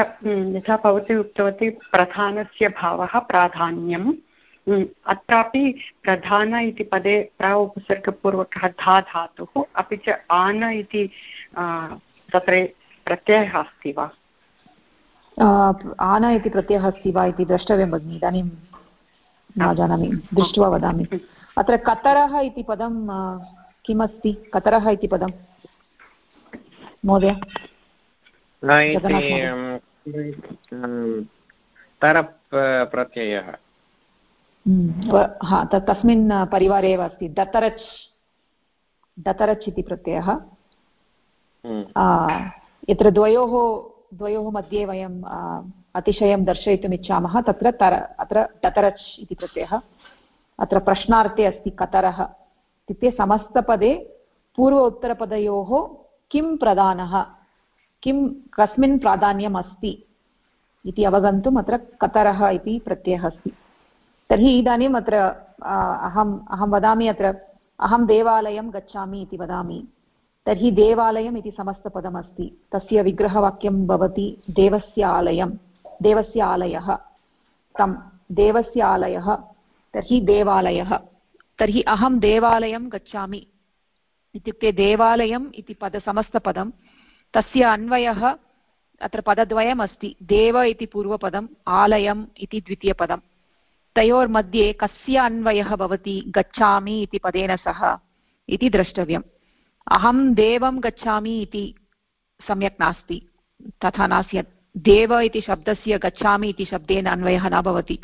यथा भवती उक्तवती प्रधानस्य भावः प्राधान्यम्। अत्रापि प्रधान इति पदे प्र उपसर्गपूर्वकः धा धातुः अपि च आन इति तत्र प्रत्ययः अस्ति वा? आन इति प्रत्ययः अस्ति वा इति द्रष्टव्यं भगिनि इदानीं न जानामि दृष्ट्वा वदामि। अत्र कतरः इति पदं किमस्ति? कतरः इति पदं? महोदय? प्रत्ययः हा तस्मिन् परिवारे एव अस्ति। दतरच् दतरच् इति प्रत्ययः। यत्र द्वयोः द्वयोः मध्ये वयम् अतिशयं दर्शयितुम् इच्छामः तत्र तर, अत्र दतरच् इति प्रत्ययः. अत्र प्रश्नार्थे अस्ति कतरः इत्युक्ते समस्तपदे पूर्व उत्तरपदयोः किं प्रधानः, किं, कस्मिन् प्राधान्यम् अस्ति इति अवगन्तुम् अत्र कतरः इति प्रत्ययः अस्ति. तर्हि इदानीम् अत्र अहम्, अहं वदामि अत्र, अहं देवालयं गच्छामि इति वदामि. तर्हि देवालयम् इति समस्तपदमस्ति। तस्य विग्रहवाक्यं भवति देवस्य आलयं देवस्य आलयः। तं देवस्य आलयः। तर्हि देवालयः। तर्हि अहं देवालयं गच्छामि। इत्युक्ते देवालयम् इति पद, समस्तपदं। तस्य अन्वयः अत्र पदद्वयमस्ति। देव इति पूर्वपदम्, आलयम् इति द्वितीयपदम्। तयोर्मध्ये कस्य अन्वयः भवति, गच्छामि इति पदेन सह इति द्रष्टव्यम्। अहं देवं गच्छामि इति सम्यक् नास्ति, तथा नास्यत् देव इति शब्दस्य गच्छामि इति शब्देन अन्वयः न भवति।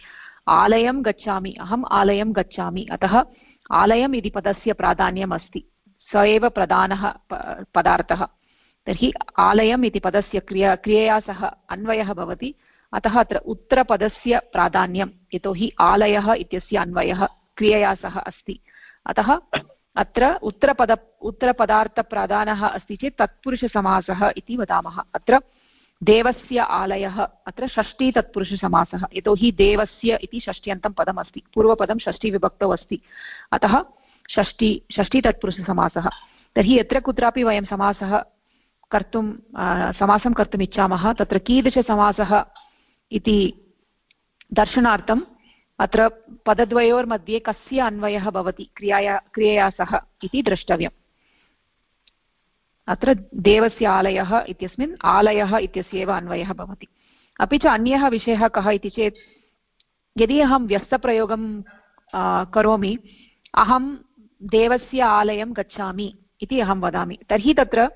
आलयं गच्छामि, अहम् आलयं गच्छामि। अतः आलयम् इति पदस्य प्राधान्यम् अस्ति। स एव प्रधानः पदार्थः। तर्हि आलयम् इति पदस्य क्रिया, क्रियया सह अन्वयः भवति। अतः अत्र उत्तरपदस्य प्राधान्यं यतोहि आलयः इत्यस्य अन्वयः क्रियया सह अस्ति। अतः अत्र उत्तरपद, उत्तरपदार्थप्रधानः अस्ति चेत् तत्पुरुषसमासः इति वदामः। अत्र देवस्य आलयः, अत्र षष्ठी तत्पुरुषसमासः। यतोहि देवस्य इति षष्ट्यन्तं पदम् अस्ति पूर्वपदं षष्ठीविभक्तौ अस्ति। अतः षष्ठी षष्ठी तत्पुरुषसमासः। तर्हि यत्र कुत्रापि वयं समासः कर्तुं समासं कर्तुम् इच्छामः, तत्र कीदृशसमासः इति दर्शनार्थम् अत्र पदद्वयोर्मध्ये कस्य अन्वयः भवति? क्रियाया, क्रियया सह इति द्रष्टव्यम्। अत्र देवस्य आलयः इत्यस्मिन् आलयः इत्यस्य एव अन्वयः भवति। अपि च अन्यः विषयः कः इति चेत्, यदि अहं व्यस्तप्रयोगं करोमि, अहं देवस्य आलयं गच्छामि इति अहं वदामि। तर्हि तत्र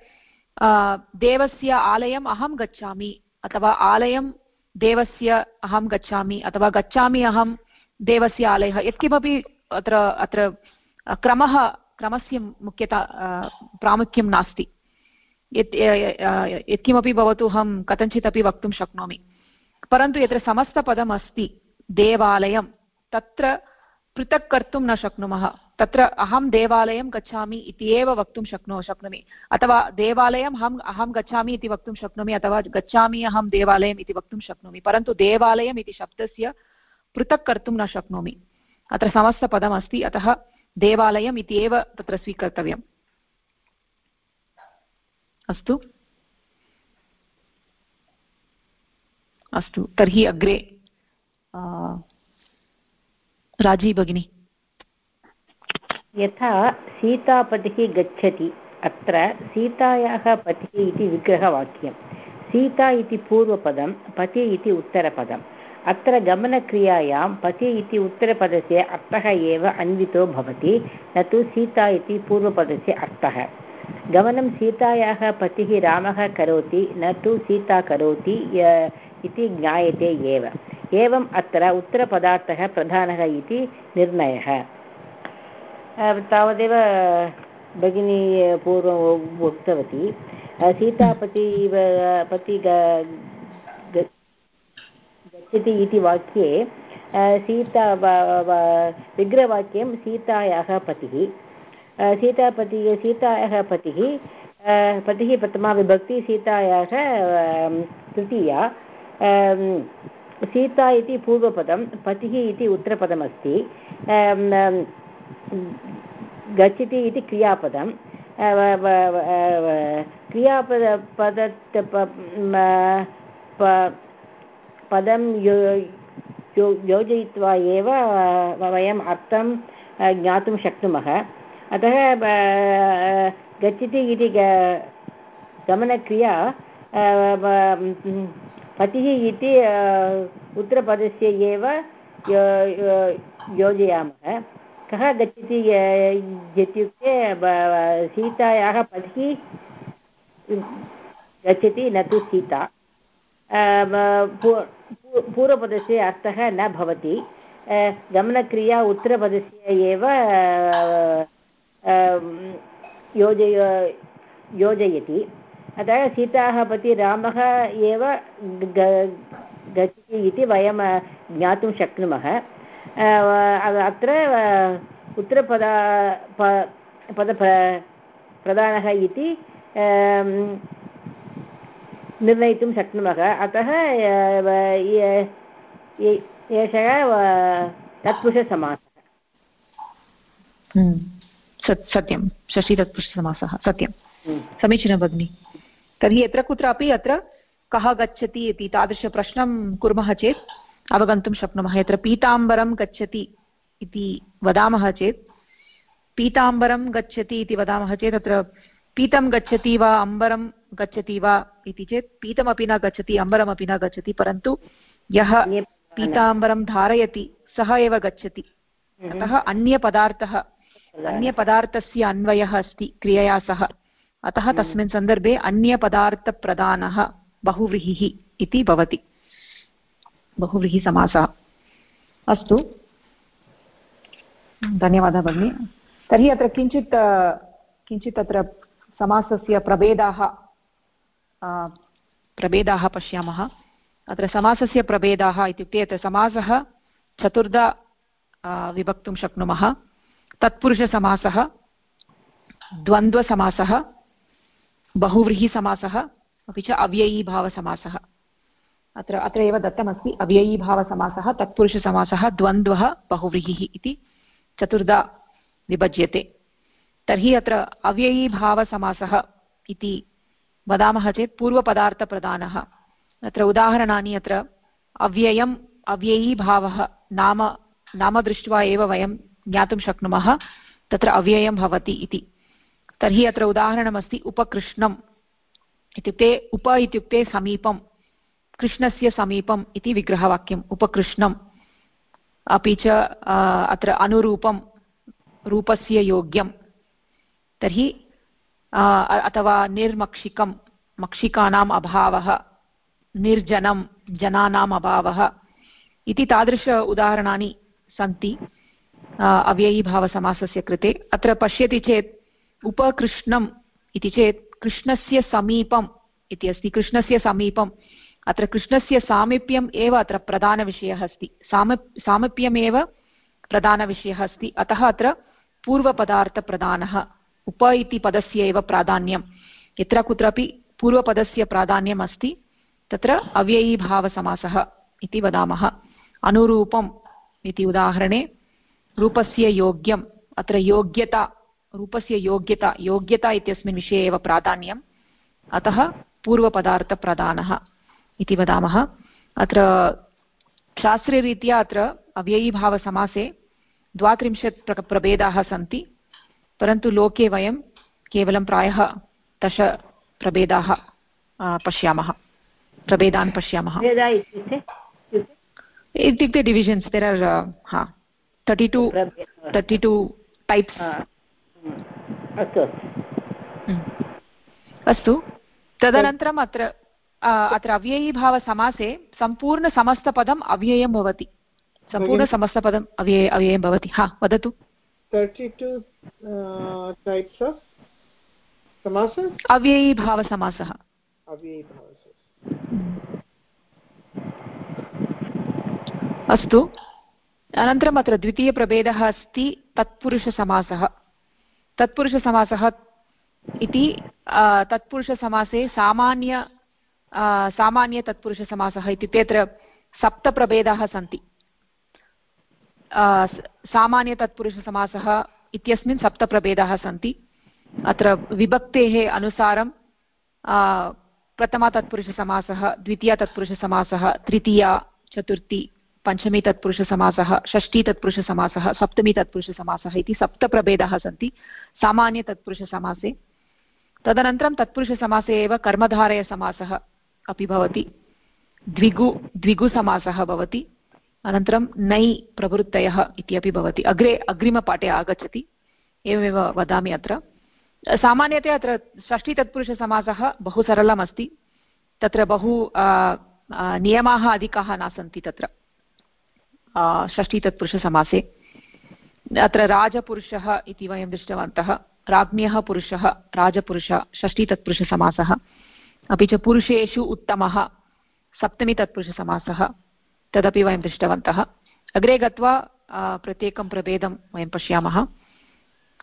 देवस्य आलयम् अहं गच्छामि अथवा आलयं देवस्य अहं गच्छामि अथवा गच्छामि अहं देवस्य आलयः यत्किमपि अत्र अत्र क्रमः, क्रमस्य मुख्यता प्रामुख्यं नास्ति। यत् यत्किमपि भवतु अहं कथञ्चित् अपि वक्तुं शक्नोमि। परन्तु यत्र समस्तपदम् अस्ति देवालयं, तत्र पृथक् कर्तुं न शक्नुमः। तत्र अहं देवालयं गच्छामि इति एव वक्तुं शक्नो, शक्नोमि। अथवा देवालयम् अहम् अहं गच्छामि इति वक्तुं शक्नोमि, अथवा गच्छामि अहं देवालयम् इति वक्तुं शक्नोमि। परन्तु देवालयम् इति शब्दस्य पृथक् कर्तुं न शक्नोमि। अत्र समस्तपदमस्ति, अतः देवालयम् इति एव तत्र स्वीकर्तव्यम्। अस्तु। अस्तु, तर्हि अग्रे राज़ी भगिनी। यथा सीतापतिः गच्छति, अत्र सीतायाः पतिः इति विग्रहवाक्यं सीता इति पूर्वपदं, पति इति उत्तरपदम्। अत्र गमनक्रियायां पति इति उत्तरपदस्य अर्थः एव अन्वितो भवति, न तु सीता इति पूर्वपदस्य अर्थः। गमनं सीतायाः पतिः रामः करोति, न तु सीता करोति इति ज्ञायते एव। एवम् अत्र उत्तरपदार्थः प्रधानः इति निर्णयः। तावदेव, भगिनी, पूर्वम् उक्तवती। सीतापति पति गच्छति इति वाक्ये सीता विग्रहवाक्यं सीतायाः पतिः सीतापति, सीतायाः पतिः पतिः प्रथमा विभक्ति, सीतायाः तृतीया सीता इति पूर्वपदं, पतिः इति उत्तरपदमस्ति गच्छति इति क्रियापदं क्रियापद पद पदं यो योजयित्वा एव वयम् अर्थं ज्ञातुं शक्नुमः। अतः गच्छति इति गमनक्रिया पतिः इति उत्तरपदस्य एव योजयामः। कः गच्छति इत्युक्ते सीतायाः पतिः गच्छति, न तु सीता। पूर्वपदस्य अर्थः न भवति गमनक्रिया उत्तरपदस्य एव योजय योजयति अतः सीताः पति रामः एव गच्छति इति वयं ज्ञातुं शक्नुमः अत्र उत्तरपदा पद प्रधानः इति निर्णयितुं शक्नुमः। अतः एषः तत्पुरुषसमासः। सत्यं। शशितत्पुरुषसमासः सत्यं। समीचीनं भगिनि। तर्हि यत्र कुत्रापि अत्र कः गच्छति इति तादृशप्रश्नं कुर्मः चेत् अवगन्तुं शक्नुमः। यत्र पीताम्बरं गच्छति इति वदामः चेत् पीताम्बरं गच्छति इति वदामः चेत् अत्र पीतं गच्छति वा अम्बरं गच्छति वा इति चेत् पीतमपि न गच्छति अम्बरमपि न गच्छति परन्तु यः पीताम्बरं धारयति सः एव गच्छति। अतः अन्यपदार्थः अन्यपदार्थस्य अन्वयः अस्ति क्रियया सह। अतः हम्म। तस्मिन् सन्दर्भे अन्यपदार्थप्रधानः बहुव्रीहिः इति भवति। बहुव्रीहिसमासः अस्तु। धन्यवादः भगिनि। तर्हि अत्र किञ्चित् किञ्चित् तत्र समासस्य प्रभेदाः प्रभेदाः पश्यामः। अत्र समासस्य प्रभेदाः इत्युक्ते अत्र समासः चतुर्धा विभक्तुं शक्नुमः। तत्पुरुषसमासः द्वन्द्वसमासः बहुव्रीहिसमासः अपि च अव्ययीभावसमासः अत्र अत्र एव दत्तमस्ति अव्ययीभावसमासः तत्पुरुषसमासः द्वन्द्वः, बहुव्रीहिः इति। चतुर्धा विभज्यते। तर्हि अत्र अव्ययीभावसमासः इति वदामः चेत् पूर्वपदार्थप्रधानः। अत्र उदाहरणानि अत्र अव्ययम् अव्ययीभावः नाम नाम दृष्ट्वा एव वयं ज्ञातुं शक्नुमः, तत्र अव्ययं भवति इति। तर्हि अत्र उदाहरणमस्ति उपकृष्णम् इत्युक्ते, उप इत्युक्ते समीपं, कृष्णस्य समीपम् इति विग्रहवाक्यम्, उपकृष्णम्। अपि च अत्र अनुरूपं, रूपस्य योग्यं तर्हि अथवा निर्मक्षिकं, मक्षिकानाम् अभावः, निर्जनं, जनानाम् अभावः इति तादृश उदाहरणानि सन्ति अव्ययीभावसमासस्य कृते। अत्र पश्यति चेत् उपकृष्णम् इति चेत् कृष्णस्य समीपम् इति अस्ति। कृष्णस्य समीपम्। अत्र कृष्णस्य सामीप्यम् एव अत्र प्रधानविषयः अस्ति। साम, सामीप्यमेव प्रधानविषयः अस्ति। अतः अत्र पूर्वपदार्थप्रधानः। उप इति पदस्य एव प्राधान्यं यत्र कुत्रापि पूर्वपदस्य प्राधान्यम् अस्ति तत्र अव्ययीभावसमासः इति वदामः। अनुरूपम् इति उदाहरणे, रूपस्य योग्यम्, अत्र योग्यता, रूपस्य योग्यता योग्यता इत्यस्मिन् विषये एव प्राधान्यम्। अतः पूर्वपदार्थप्रधानः इति वदामः। अत्र शास्त्रीयरीत्या अत्र अव्ययीभावसमासे द्वात्रिंशत् प्र प्रभेदाः सन्ति। परन्तु लोके वयं केवलं प्रायः दश प्रभेदाः पश्यामः। प्रभेदान् पश्यामः। इत्युक्ते? डिविजन्स् देर् आर् हा thirty two thirty two types अस्तु तदनन्तरम् अत्र अत्र अव्ययीभावसमासे सम्पूर्णसमस्तपदम् अव्ययं भवति। सम्पूर्णसमस्तपदम् अव्यय अव्ययं भवति। हा वदतु। अव्ययीभावसमासः अस्तु अनन्तरम् अत्र द्वितीयप्रभेदः अस्ति तत्पुरुषसमासः तत्पुरुषसमासः इति तत्पुरुषसमासे सामान्य सामान्यतत्पुरुषसमासः इत्युक्ते अत्र सप्तप्रभेदाः सन्ति सामान्यतत्पुरुषसमासः इत्यस्मिन् सप्तप्रभेदाः सन्ति। अत्र विभक्तेः अनुसारं प्रथमतत्पुरुषसमासः द्वितीयतत्पुरुषसमासः तृतीया, चतुर्थी, पञ्चमी तत्पुरुषसमासः षष्ठी तत्पुरुषसमासः सप्तमी तत्पुरुषसमासः इति सप्तप्रभेदाः सन्ति सामान्यतत्पुरुषसमासे तदनन्तरं तत्पुरुषसमासे एव कर्मधारयसमासः अपि भवति। द्विगु द्विगुसमासः भवति। अनन्तरं नै प्रवृत्तयः इति अपि भवति। अग्रे अग्रिमपाठे आगच्छति। एवमेव वदामि अत्र। सामान्यतया अत्र षष्ठीतत्पुरुषसमासः बहु सरलमस्ति। तत्र बहु नियमाः अधिकाः न सन्ति तत्र षष्ठीतत्पुरुषसमासे। अत्र राजपुरुषः इति वयं दृष्टवन्तः। राज्ञः पुरुषः, राजपुरुषः, षष्ठीतत्पुरुषसमासः। अपि च पुरुषेषु उत्तमः सप्तमीतत्पुरुषसमासः। तदपि वयं दृष्टवन्तः। अग्रे गत्वा प्रत्येकं प्रभेदं वयं पश्यामः।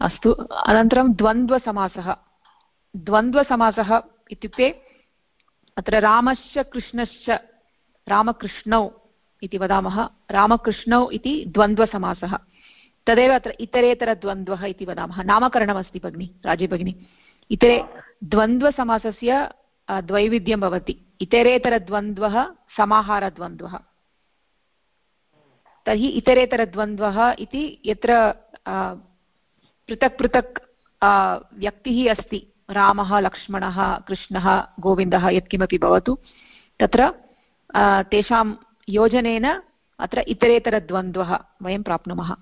अस्तु, अनन्तरं द्वन्द्वसमासः। द्वन्द्वसमासः इत्युक्ते अत्र रामश्च कृष्णश्च रामकृष्णौ इति वदामः। रामकृष्णौ इति द्वन्द्वसमासः। तदेव अत्र इतरेतरद्वन्द्वः इति वदामः। नामकरणमस्ति भगिनि, राजे भगिनि। इतरे द्वन्द्वसमासस्य द्वैविध्यं भवति। इतरेतरद्वन्द्वः, समाहारद्वन्द्वः। तर्हि इतरेतरद्वन्द्वः इति यत्र पृथक् पृथक् व्यक्तिः अस्ति, रामः, लक्ष्मणः, कृष्णः, गोविन्दः, यत्किमपि भवतु, तत्र तेषां योजनेन अत्र इतरेतरद्वन्द्वः वयं प्राप्नुमः।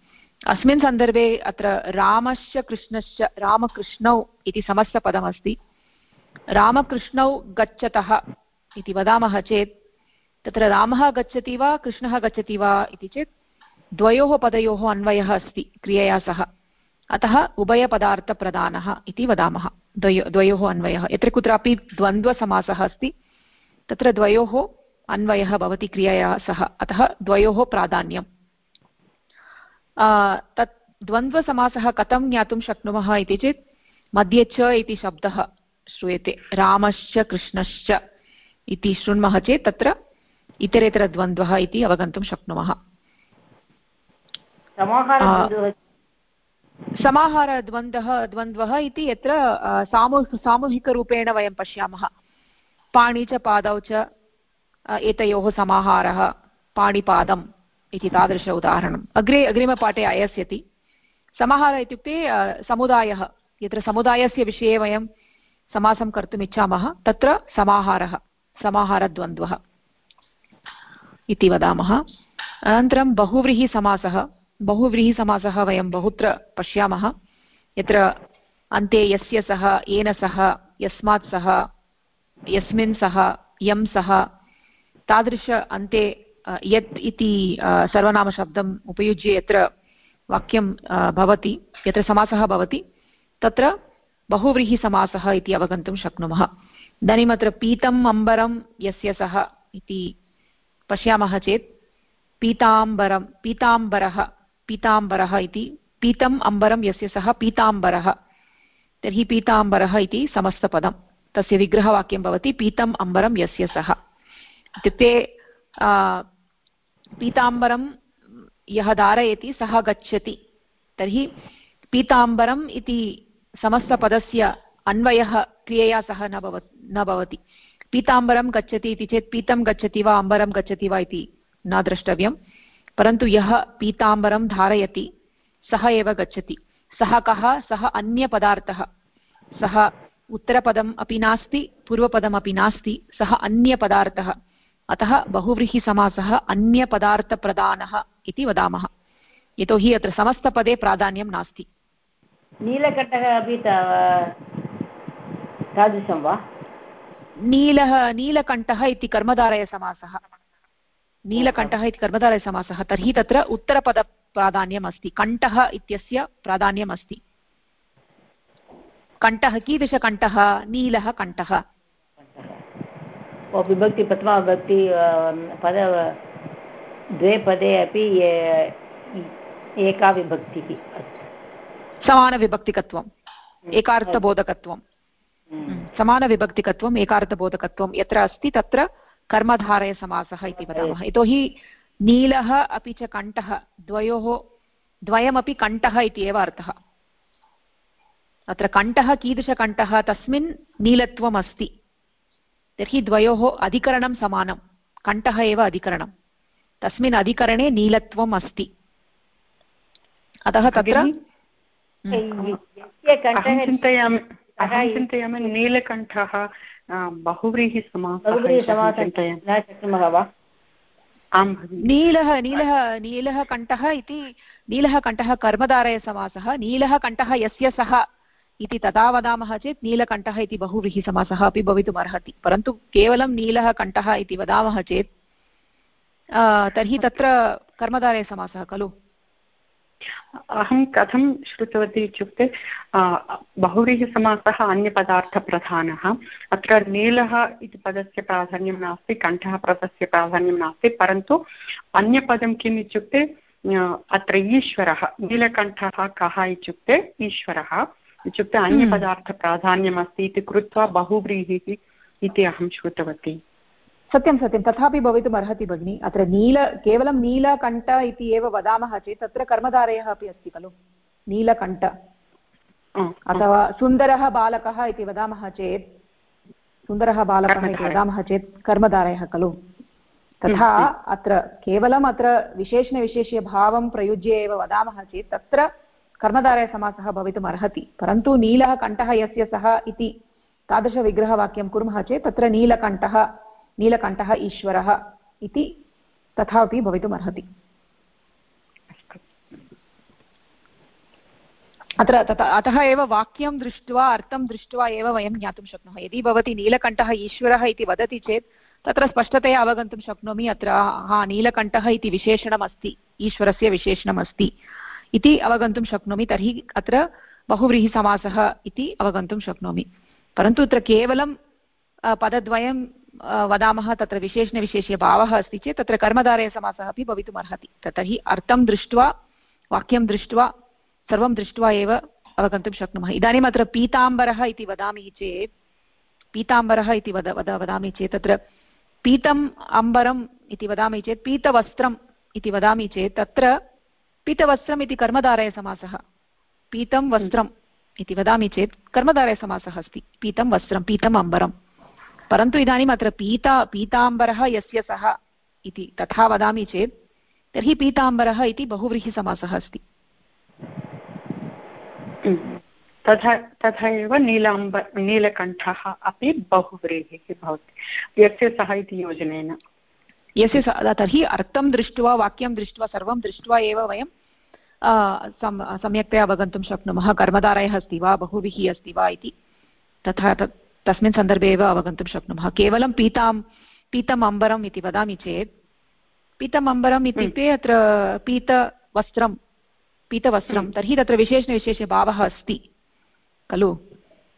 अस्मिन् सन्दर्भे अत्र रामश्च कृष्णश्च रामकृष्णौ इति समस्तपदमस्ति। रामकृष्णौ गच्छतः इति वदामः चेत् तत्र रामः गच्छति वा, कृष्णः गच्छति वा इति चेत् द्वयोः पदयोः अन्वयः अस्ति, क्रियया सह। अतः उभयपदार्थप्रधानः इति वदामः, द्वयो, द्वयोः अन्वयः। यत्र कुत्रापि द्वन्द्वसमासः अस्ति, तत्र द्वयोः अन्वयः भवति, क्रियया सह। अतः द्वयोः प्राधान्यम्। तत् द्वन्द्वसमासः कथं ज्ञातुं शक्नुमः इति चेत्, मध्ये च इति शब्दः श्रूयते, रामश्च, कृष्णश्च इति शृण्मः चेत् तत्र इतरेतरद्वन्द्वः इति अवगन्तुं शक्नुमः। समाहारद्वन्द्वः द्वन्द्वः इति यत्र सामू सामूहिकरूपेण वयं पश्यामः। पाणि च पादौ च एतयोः समाहारः पाणिपादम् इति तादृश उदाहरणम्। अग्रे अग्रिमपाठे आयास्यति। समाहारः इत्युक्ते समुदायः। यत्र समुदायस्य विषये वयं समासं कर्तुम् इच्छामः तत्र समाहारः समाहारद्वन्द्वः। इति वदामः। अनन्तरं बहुव्रीहिसमासः बहुव्रीहिसमासः वयं बहुत्र पश्यामः। यत्र अन्ते यस्य सः, येन सह यस्मात् सह यस्मिन् सह यं सः, तादृश अन्ते यत् इति सर्वनामशब्दम् उपयुज्य यत्र वाक्यं भवति, यत्र समासः भवति, तत्र बहुव्रीहिसमासः इति अवगन्तुं शक्नुमः। इदानीम् अत्र पीतम् अम्बरं यस्य सः इति पश्यामः चेत् पीताम्बरं, पीताम्बरः पीताम्बरः इति पीतम् अम्बरं यस्य सः पीताम्बरः। तर्हि पीताम्बरः इति समस्तपदं। तस्य विग्रहवाक्यं भवति पीतम् अम्बरं यस्य सः। इत्युक्ते पीताम्बरं यः धारयति सः गच्छति। तर्हि पीताम्बरम् इति समस्तपदस्य अन्वयः क्रियया सह न भव न भवति। पीताम्बरं गच्छति इति चेत् पीतं गच्छति वा अम्बरं गच्छति वा इति न द्रष्टव्यं परन्तु यः पीताम्बरं धारयति, सः एव गच्छति। सः कः? सः अन्यपदार्थः। सः उत्तरपदम् अपि नास्ति पूर्वपदमपि नास्ति, सः अन्यपदार्थः। अतः बहुव्रीहिसमासः अन्यपदार्थप्रधानः इति वदामः। यतोहि अत्र समस्तपदे प्राधान्यं नास्ति। नीलकण्ठः अपि तादृशं वा? नीलः नीलकण्ठः इति कर्मधारयसमासः नीलकण्ठः इति कर्मधारयसमासः तर्हि तत्र उत्तरपदप्राधान्यम् अस्ति कण्ठः इत्यस्य प्राधान्यम् अस्ति कण्ठः कीदृशकण्ठः? नीलः कण्ठः। विभक्ति प्रथमा विभक्ति पद द्वे पदे अपि एका विभक्तिः समानविभक्तिकत्वम्। एकार्थबोधकत्वं समानविभक्तिकत्वम् एकार्थबोधकत्वं यत्र अस्ति तत्र कर्मधारयसमासः इति वदामः। यतोहि नीलः अपि च कण्ठः द्वयोः द्वयमपि कण्ठः इति एव अर्थः। अत्र कण्ठः कीदृशकण्ठः तस्मिन् नीलत्वम् अस्ति तर्हि द्वयोः अधिकरणं समानं कण्ठः एव अधिकरणं। तस्मिन् अधिकरणे नीलत्वम् अस्ति अतः तत्र चिन्तयामि। अहं चिन्तयामि नीलकण्ठः बहुव्रीहिसमासः नीलः नीलः नीलः कण्ठः इति नीलः कण्ठः कर्मधारयसमासः नीलः कण्ठः यस्य सः इति तदा वदामः चेत् नीलकण्ठः इति बहुव्रीहिसमासः अपि भवितुमर्हति। परन्तु केवलं नीलः कण्ठः इति वदामः चेत् तर्हि तत्र कर्मधारयसमासः खलु? अहं कथं श्रुतवती इत्युक्ते बहुव्रीहिसमासः अन्यपदार्थप्रधानः अत्र नीलः इति पदस्य प्राधान्यं नास्ति, कण्ठः पदस्य प्राधान्यं नास्ति, परन्तु अन्यपदं किम् इत्युक्ते अत्र ईश्वरः, नीलकण्ठः कः इत्युक्ते ईश्वरः इत्युक्ते। अन्यपदार्थप्राधान्यमस्ति इति कृत्वा बहुव्रीहिः इति अहं श्रुतवती सत्यं सत्यं। तथापि भवितुम् अर्हति भगिनि। अत्र नील केवलं नीलकण्ठ इति एव वदामः चेत् तत्र कर्मधारयः अपि अस्ति खलु। नीलकण्ठ। अथवा सुन्दरः बालकः इति वदामः चेत् सुन्दरः बालकः इति वदामः चेत् कर्मधारयः खलु। तथा अत्र केवलम् अत्र विशेषणविशेष्यभावं प्रयुज्य एव वदामः चेत् तत्र कर्मधारयसमासः भवितुम् अर्हति। परन्तु नीलः कण्ठः यस्य सः इति तादृशविग्रहवाक्यं कुर्मः चेत् तत्र नीलकण्ठः नीलकण्ठः ईश्वरः इति तथापि भवितुमर्हति। अत्र तथा अतः एव वाक्यं दृष्ट्वा अर्थं दृष्ट्वा एव वयं ज्ञातुं शक्नुमः। यदि भवती नीलकण्ठः ईश्वरः इति वदति चेत् तत्र स्पष्टतया अवगन्तुं शक्नोमि अत्र हा नीलकण्ठः इति विशेषणमस्ति ईश्वरस्य विशेषणमस्ति इति अवगन्तुं शक्नोमि तर्हि अत्र बहुव्रीहिसमासः इति अवगन्तुं शक्नोमि। परन्तु अत्र केवलं पदद्वयं वदामः, तत्र विशेषणविशेष्यभावः अस्ति चेत् तत्र कर्मधारयसमासः अपि भवितुम् अर्हति तर्हि अर्थं दृष्ट्वा, वाक्यं दृष्ट्वा, सर्वं दृष्ट्वा एव अवगन्तुं शक्नुमः। इदानीम् अत्र पीताम्बरः इति वदामि चेत्, पीताम्बरः इति वद वद, वदामि चेत् तत्र पीतम्, अम्बरम् इति वदामि चेत्, पीतवस्त्रम् इति वदामि चेत् तत्र पीतवस्त्रम् इति कर्मधारयसमासः पीतं वस्त्रम् इति वदामि चेत् कर्मधारयसमासः अस्ति। पीतं वस्त्रं, पीतम् अम्बरं परन्तु इदानीम् अत्र पीता पीताम्बरः यस्य सः इति तथा वदामि चेत् तर्हि पीताम्बरः इति बहुव्रीहिसमासः अस्ति। तथा तथा एव नीलाम्ब नीलकण्ठः अपि बहुव्रीहिः भवति। यस्य सः इति योजनेन। यस्य तर्हि अर्थं दृष्ट्वा वाक्यं दृष्ट्वा सर्वं दृष्ट्वा एव वयं सम्यक्तया अवगन्तुं शक्नुमः। कर्मधारयः अस्ति वा बहुभिः अस्ति वा इति तथा तस्मिन् सन्दर्भे एव अवगन्तुं शक्नुमः। केवलं पीतां पीतम् अम्बरम् इति वदामि चेत् पीतम् अम्बरम् इत्युक्ते अत्र पीतवस्त्रं पीतवस्त्रं तर्हि तत्र विशेषणविशेषभावः अस्ति खलु?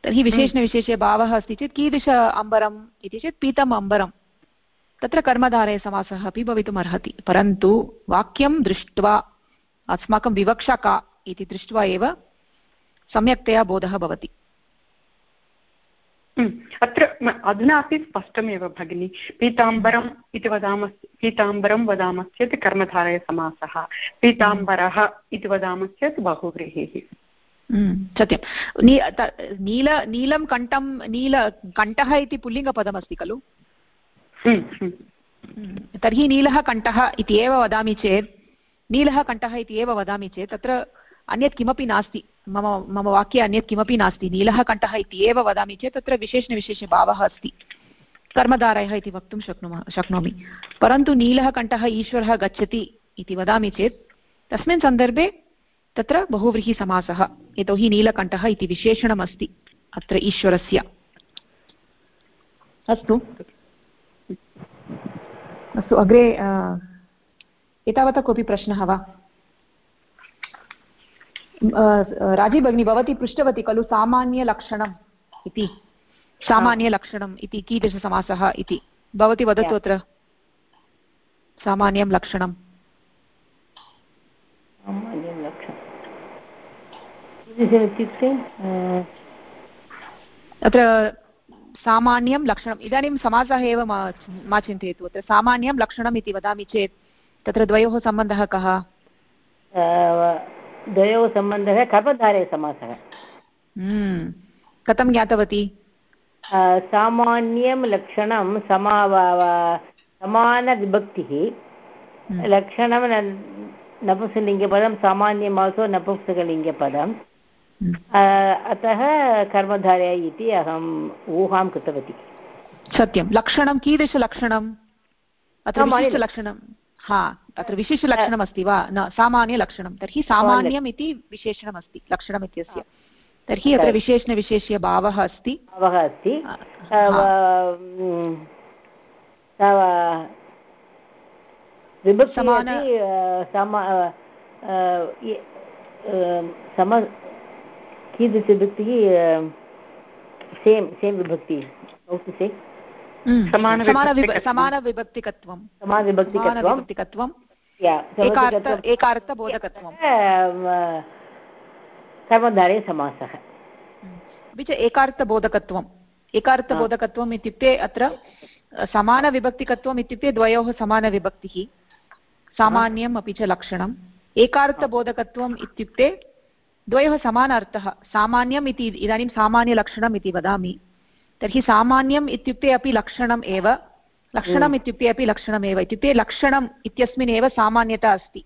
तर्हि विशेषणविशेषभावः अस्ति चेत् कीदृश अम्बरम् इति चेत् पीतम् अम्बरं तत्र कर्मधारयसमासः अपि भवितुम् अर्हति परन्तु वाक्यं दृष्ट्वा अस्माकं विवक्षा का इति दृष्ट्वा एव सम्यक्तया बोधः भवति। अत्र अधुना अपि स्पष्टमेव भगिनि पीताम्बरम् इति वदामः पीताम्बरं वदामश्चेत् कर्मधारयसमासः पीताम्बरः इति वदामश्चेत् बहुव्रीहिः। सत्यं नील नीलं कण्ठं नील कण्ठः इति पुल्लिङ्गपदमस्ति खलु? तर्हि नीलः कण्ठः इति एव वदामि चेत् नीलः कण्ठः इति एव वदामि चेत् तत्र अन्यत् किमपि नास्ति। मम मम वाक्ये अन्यत् किमपि नास्ति। नीलः कण्ठः इति एव वदामि चेत् तत्र विशेषणविशेषभावः अस्ति। कर्मधारयः इति वक्तुं शक्नुमः, शक्नोमि। परन्तु नीलः कण्ठः ईश्वरः गच्छति इति वदामि चेत् तस्मिन् सन्दर्भे तत्र बहुव्रीहिसमासः यतोहि नीलकण्ठः इति विशेषणम् अस्ति अत्र ईश्वरस्य। अस्तु। अस्तु, अग्रे एतावता कोऽपि प्रश्नः वा? राज़ी भगिनी भवती पृष्टवती खलु सामान्यलक्षणम् इति। सामान्यलक्षणम् इति कीदृशसमासः इति। भवती वदतु अत्र। सामान्यं लक्षणं इत्युक्ते? अत्र सामान्यं लक्षणम्। इदानीं समासः एव मा चिन्तयतु। अत्र सामान्यं लक्षणम् इति वदामि चेत् तत्र द्वयोः सम्बन्धः कः? द्वयोः सम्बन्धः कर्मधारयसमासः हम्म। कथं ज्ञातवती? सामान्यं लक्षणं समा समानविभक्तिः। हम्म। लक्षणं नपुंसकलिङ्गपदं सामान्यम् आल्सो नपुंसकलिङ्गपदं। हम्म। अतः कर्मधारय इति अहम् ऊहां कृतवती। सत्यं। लक्षणं कीदृशलक्षणम्? विशिष्टलक्षणं हा अत्र विशिष्टलक्षणमस्ति वा? न सामान्यलक्षणं। तर्हि सामान्यम् इति विशेषणमस्ति लक्षणम् इत्यस्य तर्हि अत्र विशेषणविशेष्यभावः अस्ति। भावः अस्ति। समान सम कीदृशविभक्तिः सेम् सेम् विभक्ति समानविभक्तिकत्वं समानविभक्तिकत्वम् एकार्थबोधकत्वम् कर्मधारे समासः अपि च एकार्थबोधकत्वम् एकार्थबोधकत्वम् इत्युक्ते अत्र समानविभक्तिकत्वम् इत्युक्ते द्वयोः समानविभक्तिः सामान्यम् अपि च लक्षणम् एकार्थबोधकत्वम् इत्युक्ते द्वयोः समान अर्थः सामान्यम् इति इदानीं सामान्यलक्षणम् इति वदामि तर्हि सामान्यम् इत्युक्ते अपि लक्षणम् एव लक्षणम् हम्म। इत्युक्ते अपि लक्षणमेव इत्युक्ते लक्षणम् इत्यस्मिन् एव सामान्यता अस्ति।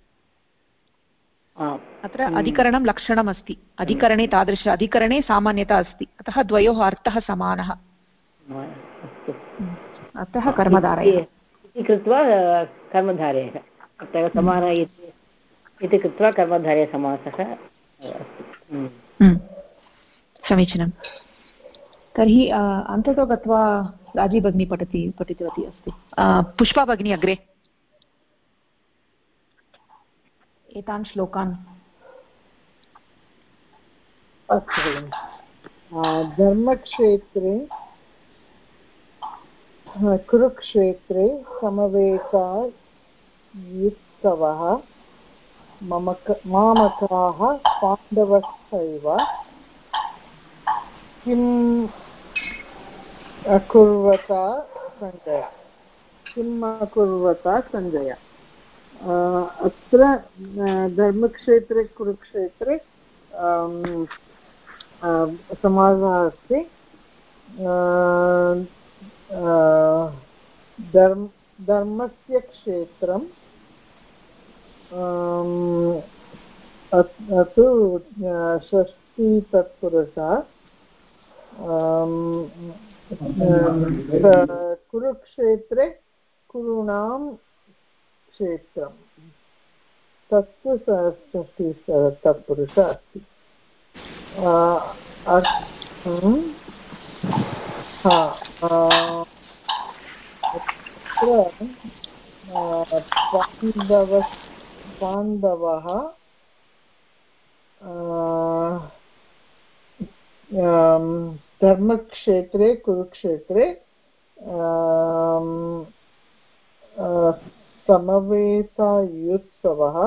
अत्र हम्म। अधिकरणं लक्षणम् अस्ति। अधिकरणे तादृश अधिकरणे सामान्यता अस्ति। अतः द्वयोः अर्थः समानः। अतः कर्मधारयः। इति कृत्वा कर्मधारयः। अतः समानः इति कृत्वा कर्मधारयसमासः हम्म। तर्हि अन्ततो गत्वा राज़ी भगिनी पठति पठितवती अस्ति। पुष्पा भगिनी अग्रे। एतान् श्लोकान्। अस्तु धर्मक्षेत्रे कुरुक्षेत्रे समवेता युत्सवः ममक मामकाः पाण्डवश्चैव किम् अकुर्वता सञ्जय किम् अकुर्वता सञ्जय अत्र धर्मक्षेत्रे, कुरुक्षेत्रे समासः अस्ति। धर्म, धर्मस्य क्षेत्रं तु षष्टि तत्पुरुषः। कुरुक्षेत्रे कुरूणां क्षेत्रं। तत्तु षष्टि तत्पुरुषः अस्ति पाण्डव पाण्डवः धर्मक्षेत्रे, कुरुक्षेत्रे समवेतायुत्सवः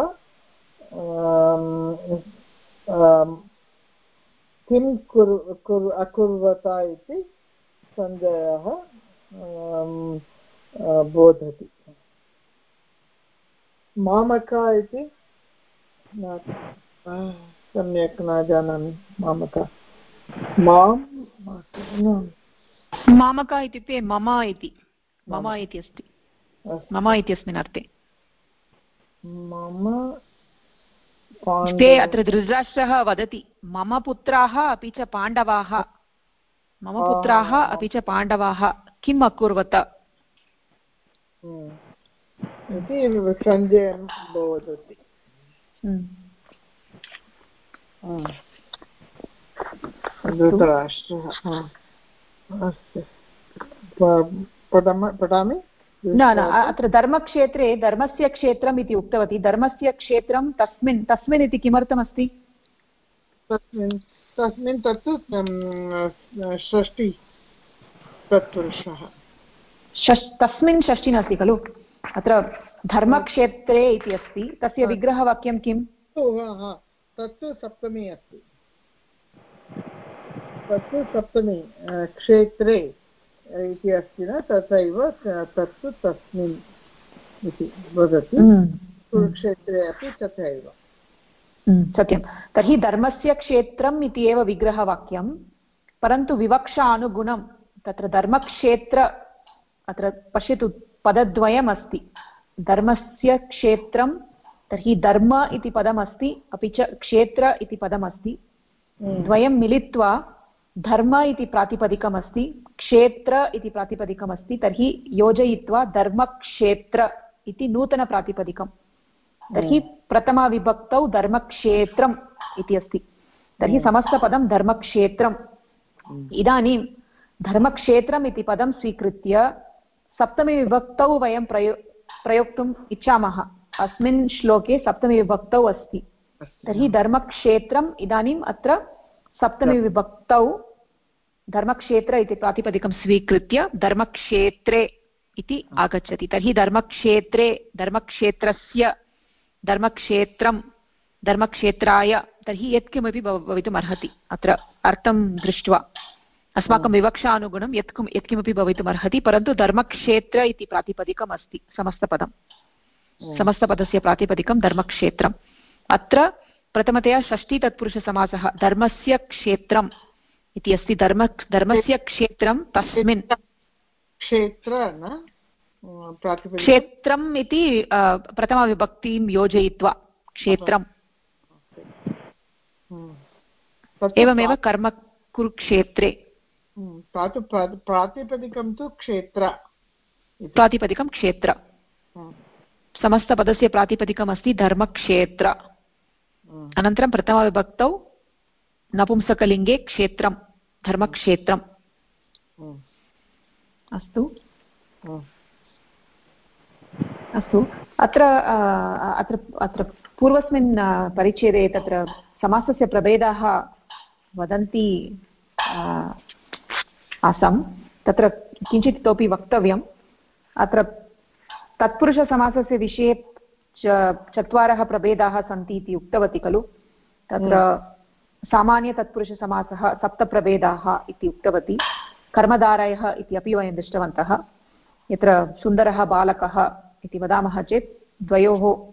किं कुरु कुरु, अकुर्वता इति सञ्जयः बोधति। मामका इति? सम्यक् न जानामि, मामका। माँ मामका इत्युक्ते मम इति। मम इति अस्ति। मम इत्यस्मिन् अर्थे। मम ते अत्र धृतराष्ट्रः वदति। मम पुत्राः अपि च पाण्डवाः। मम पुत्राः अपि च पाण्डवाः। किम् अकुर्वत? इति सञ्जयं वदति धृतराष्ट्रः अस्तु। पठामि? न न अत्र धर्मक्षेत्रे धर्मस्य क्षेत्रम् इति उक्तवती। धर्मस्य क्षेत्रं तस्मिन् तस्मिन् इति किमर्थमस्ति? तस्मिन् तस्मिन् तत्तु षष्टि तत्पुरुषः तस्मिन् षष्टि नास्ति खलु? अत्र धर्मक्षेत्रे इति अस्ति। तस्य विग्रहवाक्यं किम्? तत्तु सप्तमी अस्ति। तत्तु सप्तमी क्षेत्रे इति अस्ति न तथैव तत्तु तस्मिन् इति वदति। कुरुक्षेत्रे अपि तथैव। सत्यं तर्हि धर्मस्य क्षेत्रम् इति एव विग्रहवाक्यं परन्तु विवक्षानुगुणं तत्र धर्मक्षेत्र अत्र पश्यतु पदद्वयम् अस्ति धर्मस्य क्षेत्रं तर्हि धर्म इति पदमस्ति अपि च क्षेत्र इति पदमस्ति। द्वयं मिलित्वा धर्म इति प्रातिपदिकमस्ति क्षेत्र इति प्रातिपदिकमस्ति तर्हि योजयित्वा धर्मक्षेत्र इति नूतनप्रातिपदिकं तर्हि प्रथमाविभक्तौ धर्मक्षेत्रम् इति अस्ति। तर्हि समस्तपदं धर्मक्षेत्रम्। इदानीं धर्मक्षेत्रम् इति पदं स्वीकृत्य सप्तमीविभक्तौ वयं प्रयो प्रयोक्तुम् इच्छामः। अस्मिन् श्लोके सप्तमीविभक्तौ अस्ति। तर्हि धर्मक्षेत्रम् इदानीम् अत्र सप्तमीविभक्तौ धर्मक्षेत्र इति प्रातिपदिकं स्वीकृत्य धर्मक्षेत्रे इति आगच्छति। तर्हि धर्मक्षेत्रे धर्मक्षेत्रस्य धर्मक्षेत्रं धर्मक्षेत्राय तर्हि यत्किमपि भवितुम् अर्हति अत्र अर्थं दृष्ट्वा। अस्माकं विवक्षानुगुणं यत् यत्किमपि भवितुम् अर्हति परन्तु धर्मक्षेत्र इति प्रातिपदिकम् अस्ति समस्तपदं समस्तपदस्य प्रातिपदिकं धर्मक्षेत्रम्। अत्र प्रथमतया षष्टितत्पुरुषसमासः धर्मस्य क्षेत्रम् इति अस्ति. धर्म धर्मस्य क्षेत्रं तस्मिन्. क्षेत्र क्षेत्रम् इति प्रथमविभक्तिं योजयित्वा क्षेत्रम्. एवमेव कर्म कुरुक्षेत्रे. प्रातिपदिकं तु क्षेत्र प्रातिपदिकं क्षेत्र. समस्तपदस्य प्रातिपदिकमस्ति धर्मक्षेत्र. अनन्तरं प्रथमविभक्तौ नपुंसकलिङ्गे क्षेत्रं धर्मक्षेत्रम् अस्तु अस्तु अत्र अत्र अत्र पूर्वस्मिन् परिच्छेदे तत्र समासस्य प्रभेदाः वदन्ती आसम् तत्र किञ्चित् इतोपि वक्तव्यम् अत्र तत्पुरुषसमासस्य विषये चत्वारः प्रभेदाः सन्ति इति उक्तवती खलु? तत्र सामान्यतत्पुरुषसमासः सप्तप्रभेदाः इति उक्तवती। कर्मधारयः इति अपि वयं दृष्टवन्तः। यत्र सुन्दरः बालकः इति वदामः चेत् द्वयोः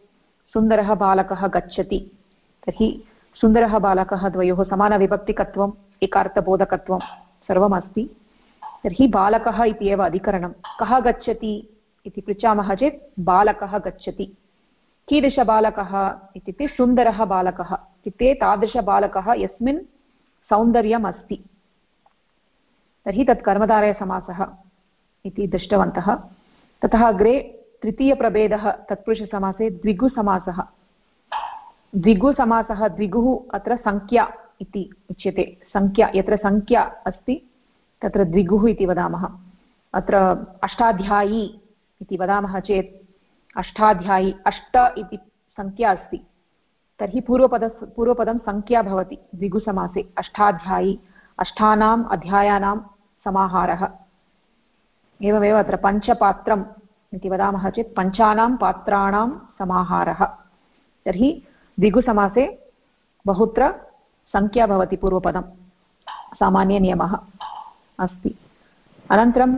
सुन्दरः बालकः गच्छति। तर्हि सुन्दरः बालकः द्वयोः समानविभक्तिकत्वम् एकार्थबोधकत्वं सर्वम् अस्ति तर्हि बालकः इति एव अधिकरणं। कः गच्छति इति पृच्छामः चेत् बालकः गच्छति। कीदृशबालकः इत्युक्ते सुन्दरः बालकः। इत्युक्ते तादृशबालकः यस्मिन् सौन्दर्यम् अस्ति तर्हि तत् कर्मधारयसमासः इति दृष्टवन्तः। ततः अग्रे तृतीयप्रभेदः तत्पुरुषसमासे द्विगुसमासः। द्विगुसमासः द्विगुः अत्र सङ्ख्या इति उच्यते। सङ्ख्या यत्र सङ्ख्या अस्ति, तत्र द्विगुः इति वदामः। अत्र अष्टाध्यायी इति वदामः चेत् अष्टाध्यायी, अष्ट इति सङ्ख्या अस्ति। तर्हि पूर्वपद, पूर्वपदं सङ्ख्या भवति, द्विगुसमासे। अष्टाध्यायी, अष्टानाम् अध्यायानां समाहारः। एवमेव अत्र पञ्चपात्रम् इति वदामः चेत् पञ्चानां पात्राणां समाहारः। तर्हि द्विगुसमासे बहुत्र सङ्ख्या भवति पूर्वपदं। सामान्यनियमः अस्ति। अनन्तरं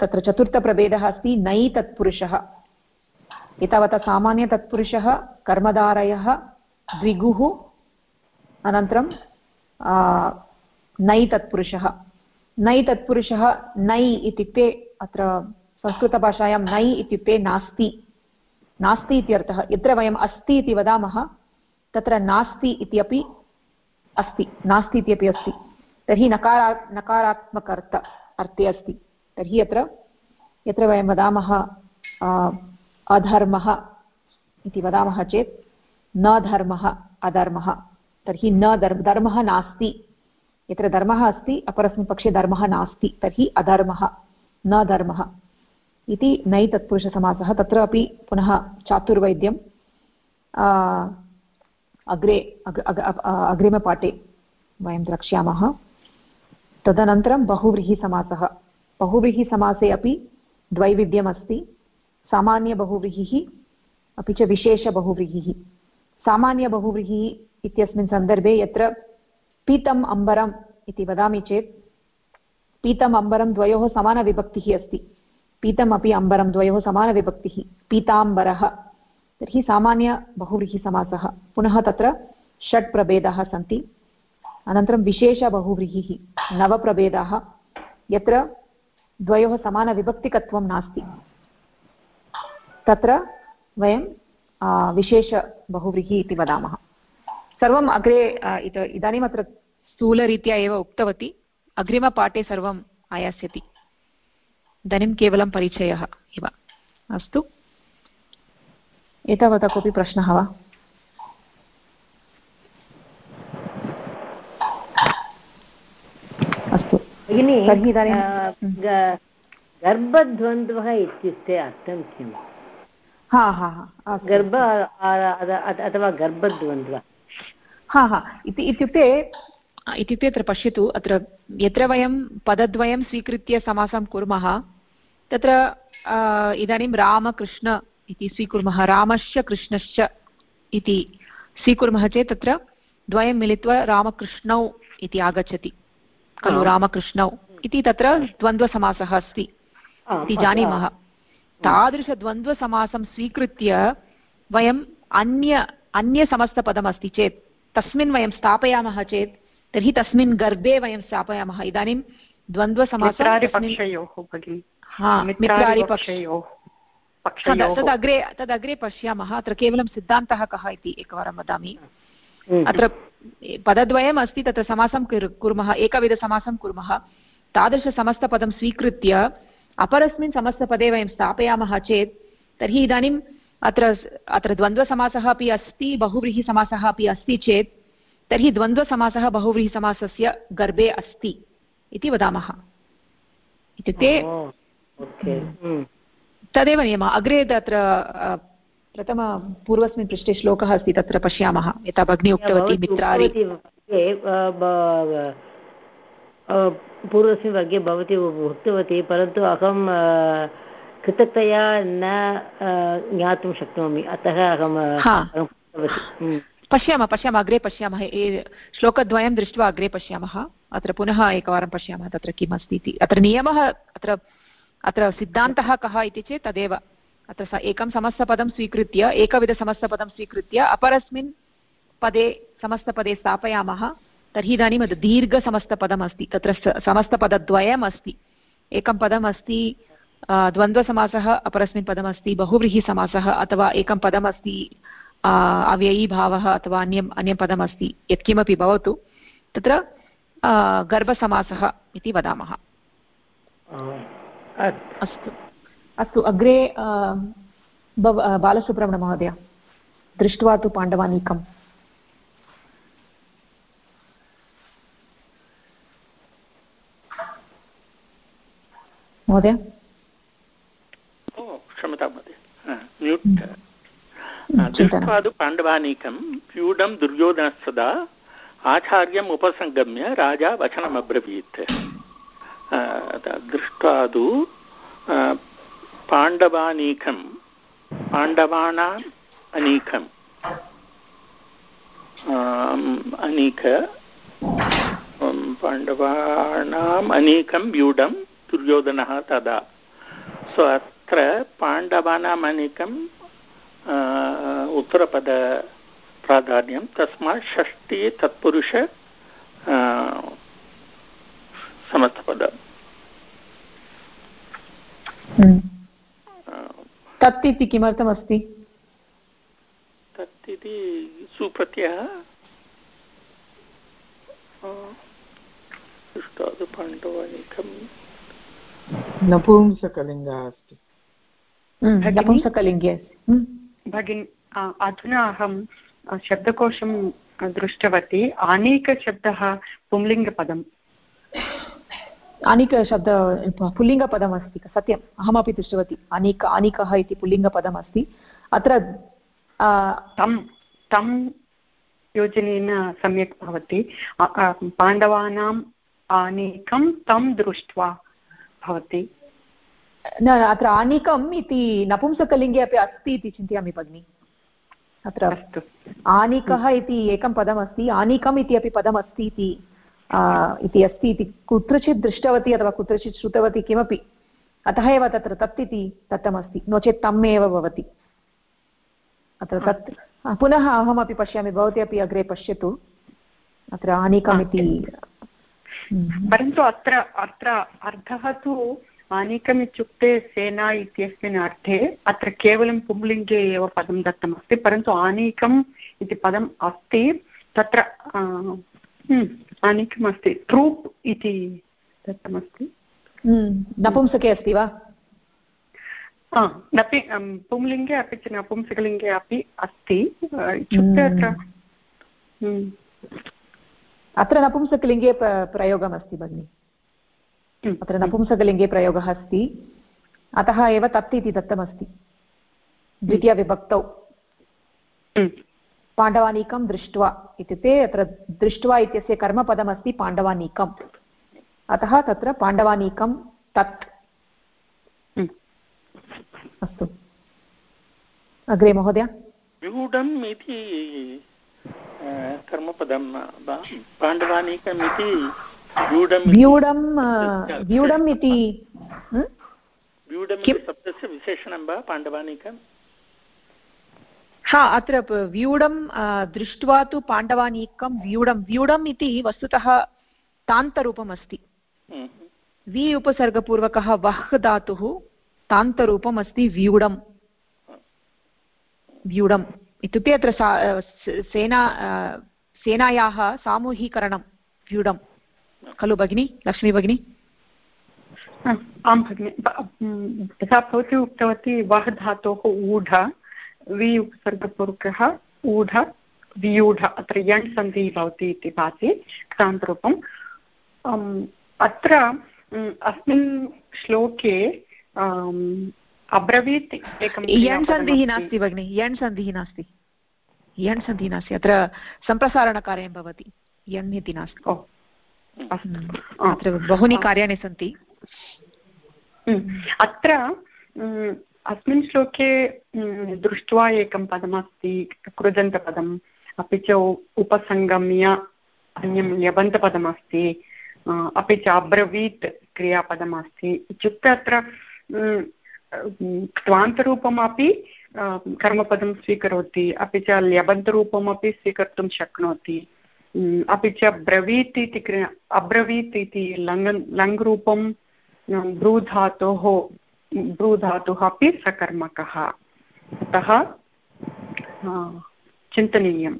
तत्र चतुर्थप्रभेदः अस्ति, नै तत्पुरुषः। एतावता सामान्यतत्पुरुषः कर्मधारयः, द्विगुः, अनन्तरं नै तत्पुरुषः। नै तत्पुरुषः, नै इत्युक्ते अत्र संस्कृतभाषायां नै इत्युक्ते नास्ति। नास्ति इत्यर्थः, यत्र वयम् अस्ति इति वदामः, तत्र नास्ति इत्यपि अस्ति, नास्ति इत्यपि अस्ति। तर्हि नकारा नकारात्मक अर्थे अस्ति। तर्हि अत्र यत्र वयं वदामः अधर्मः इति वदामः चेत्, न धर्मः, अधर्मः। तर्हि न धर्म, धर्मः नास्ति। यत्र धर्मः अस्ति, अपरस्मिन् पक्षे धर्मः नास्ति। तर्हि अधर्मः, न धर्मः। इति नै तत्पुरुषसमासः तत्र अपि पुनः चातुर्वैद्यं अग्रे अग्रिमपाठे वयं द्रक्ष्यामः। तदनन्तरं बहुव्रीहिसमासः। बहुव्रीहिसमासे अपि द्वैविध्यमस्ति। सामान्यबहुव्रीहिः अपि च विशेषबहुव्रीहिः सामान्यबहुव्रीहिः इत्यस्मिन् सन्दर्भे यत्र पीतम् अम्बरम् इति वदामि चेत्, पीतम् अम्बरं द्वयोः समानविभक्तिः अस्ति। पीतम् अपि अम्बरं द्वयोः समानविभक्तिः। पीताम्बरः। तर्हि सामान्यबहुव्रीहिसमासः पुनः तत्र षट् प्रभेदाः सन्ति। अनन्तरं विशेषबहुव्रीहिः नवप्रभेदाः। यत्र द्वयोः समानविभक्तिकत्वं नास्ति। तत्र वयं विशेषबहुव्रीहि इति वदामः। सर्वम् अग्रे इत इदानीम् अत्र स्थूलरीत्या एव उक्तवती। अग्रिमपाठे सर्वम् आयास्यति। इदानीं केवलं परिचयः इव। अस्तु। एतावता कोऽपि प्रश्नः वा? भगिनि गर्भद्वन्द्वः इत्युक्ते अर्थं किम्? हा हा हा गर्भ अथवा गर्भद्वन्द्व। हा हा इति इत्युक्ते इत्युक्ते अत्र पश्यतु अत्र यत्र वयं पदद्वयं स्वीकृत्य समासं कुर्मः तत्र इदानीं रामकृष्ण इति स्वीकुर्मः रामश्च कृष्णश्च इति स्वीकुर्मः चेत् तत्र द्वयं मिलित्वा रामकृष्णौ इति आगच्छति। खलु रामकृष्णौ इति तत्र द्वन्द्वसमासः अस्ति। इति जानीमः। तादृशद्वन्द्वसमासं स्वीकृत्य वयम् अन्य अन्यसमस्तपदमस्ति चेत् तस्मिन् वयं स्थापयामः चेत् तर्हि तस्मिन् गर्भे वयं स्थापयामः। इदानीं द्वन्द्वसमासः तदग्रे तदग्रे पश्यामः। अत्र केवलं सिद्धान्तः कः इति एकवारं वदामि। अत्र पदद्वयम् अस्ति तत्र समासं कुर्मः एकविधसमासं कुर्मः। तादृशसमस्तपदं स्वीकृत्य अपरस्मिन् समस्तपदे वयं स्थापयामः चेत् तर्हि इदानीम् अत्र अत्र द्वन्द्वसमासः अपि अस्ति बहुव्रीहिसमासः अपि अस्ति चेत् तर्हि द्वन्द्वसमासः बहुव्रीहिसमासस्य गर्भे अस्ति इति वदामः। इत्युक्ते हम्म। तदेव नियमः। अग्रे तत्र प्रथम पूर्वस्मिन् पृष्ठे श्लोकः अस्ति तत्र पश्यामः। यथा भगिनी उक्तवती मित्रारि। पूर्वस्मिन् वर्गे भवती उक्तवती परन्तु अहं कृतकतया न ज्ञातुं शक्नोमि। अतः अहं पश्यामः पश्यामः अग्रे पश्यामः। श्लोकद्वयं दृष्ट्वा अग्रे पश्यामः। अत्र पुनः एकवारं पश्यामः तत्र किम् अस्ति इति। अत्र नियमः अत्र अत्र सिद्धान्तः कः इति चेत् तदेव। अत्र एकं समस्तपदं स्वीकृत्य एकविधसमस्तपदं स्वीकृत्य अपरस्मिन् पदे समस्तपदे स्थापयामः। तर्हि इदानीम् दीर्घसमस्तपदम् अस्ति तत्र समस्तपदद्वयम् अस्ति एकं पदम् अस्ति द्वन्द्वसमासः अपरस्मिन् पदमस्ति बहुव्रीहिसमासः अथवा एकं पदम् अस्ति अव्ययीभावः अथवा अन्यम् अन्यं पदमस्ति यत्किमपि भवतु। तत्र गर्भसमासः इति वदामः। अस्तु। अस्तु अग्रे बालसुब्रह्मण्यमहोदय दृष्ट्वा तु पाण्डवानीकम्। महोदय? क्षम्यतां महोदय। दृष्ट्वा तु पाण्डवानीकं व्यूढं दुर्योधनस्तदा आचार्यम् उपसङ्गम्य राजा वचनमब्रवीत्। दृष्ट्वा तु पाण्डवानीकं पाण्डवानाम् अनीकम् अनीक पाण्डवानाम् अनीकं व्यूढं दुर्योधनः तदा। सो अत्र पाण्डवानाम् अनीकं उत्तरपदप्राधान्यं तस्मात् षष्टि तत्पुरुष समस्तपद हम्म। तत् इति किमर्थमस्ति तत् इति सुप्रत्ययः पाण्डवानिकं नपुंसकलिङ्गः अस्ति। हम्म, नपुंसकलिङ्गे अस्ति। हम्म। अधुना अहं शब्दकोशं दृष्टवती। अनेकशब्दः पुंलिङ्गपदम्। अनिकशब्द पुल्लिङ्गपदमस्ति सत्यम् अहमपि दृष्टवती। अनीक अनिकः इति पुल्लिङ्गपदमस्ति अत्र तं तं योजनेन सम्यक् भवति। पाण्डवानाम् अनेकं तं दृष्ट्वा भवति। न अत्र आनिकम् इति नपुंसकलिङ्गे अपि अस्ति इति चिन्तयामि भगिनि। अत्र आनिकः इति एकं पदमस्ति आनिकम् इति अपि पदमस्ति इति इति अस्ति इति कुत्रचित् दृष्टवती अथवा कुत्रचित् श्रुतवती किमपि अतः एव तत्र तत् इति दत्तमस्ति नो चेत् तम् एव भवति। अत्र तत् पुनः अहमपि पश्यामि भवती अपि अग्रे पश्यतु। अत्र आनिकम् इति परन्तु अत्र अत्र अर्थः तु आनीकम् इत्युक्ते सेना इत्यस्मिन् अर्थे अत्र केवलं पुंलिङ्गे एव पदं दत्तमस्ति परन्तु आनीकम् इति पदम् अस्ति। तत्र हम्म, आनीकम् अस्ति ट्रूप् इति दत्तमस्ति। हम्म, नपुंसके अस्ति वा? नपि पुंलिङ्गे अपि च नपुंसकलिङ्गे अपि अस्ति। इत्युक्ते अत्र हम्म। अत्र नपुंसकलिङ्गे प्रयोगमस्ति भगिनि। अत्र नपुंसकलिङ्गे प्रयोगः अस्ति। अतः एव तत् इति दत्तमस्ति। द्वितीयविभक्तौ। पाण्डवानीकं दृष्ट्वा इत्युक्ते अत्र दृष्ट्वा इत्यस्य कर्मपदमस्ति पाण्डवानीकम्। अतः तत्र पाण्डवानीकं तत्। अस्तु। अग्रे महोदय। व्यूढम् इति कर्मपदं पाण्डवानीकम् इति व्यूढं व्यूढम् इति शब्दस्य विशेषणं वा पाण्डवानीकं हा अत्र व्यूढं दृष्ट्वा तु पाण्डवानीकं व्यूढं. व्यूढम् इति वस्तुतः तान्तरूपम् अस्ति हम्म। वि उपसर्गपूर्वकः वह् धातुः तान्तरूपम् अस्ति व्यूढं व्यूढम्. इत्युक्ते अत्र सेना सेनायाः सामूहीकरणं व्यूढम्. खलु भगिनि? लक्ष्मी भगिनि? आं भगिनि. यथा भवती उक्तवती वः धातोः ऊढ. वि उपसर्गपूर्वकः ऊढ वियूढ अत्र यण् सन्धिः भवति इति भाति क्रान्तरूपम् अत्र अस्मिन् श्लोके अब्रवीत् एकं यण् सन्धिः नास्ति भगिनि यण् सन्धिः नास्ति यण् सन्धिः नास्ति अत्र सम्प्रसारणकार्यं भवति यण् इति नास्ति हम्म। अत्र बहूनि कार्याणि सन्ति। अत्र अस्मिन् श्लोके दृष्ट्वा एकं पदमस्ति, कृदन्तपदम्, अपि च उपसङ्गम्य, अन्यं ल्यबन्तपदमस्ति अपि च अब्रवीत् क्रियापदमस्ति इत्युक्ते अत्र क्त्वान्तरूपमपि कर्मपदं स्वीकरोति, अपि च ल्यबन्तरूपमपि स्वीकर्तुं शक्नोति अपि च ब्रवीत् इति क्रिया, अब्रवीत् इति लङ् लङ् रूपं भ्रूधातोः भ्रूधातुः अपि सकर्मकः। अतः चिन्तनीयम्।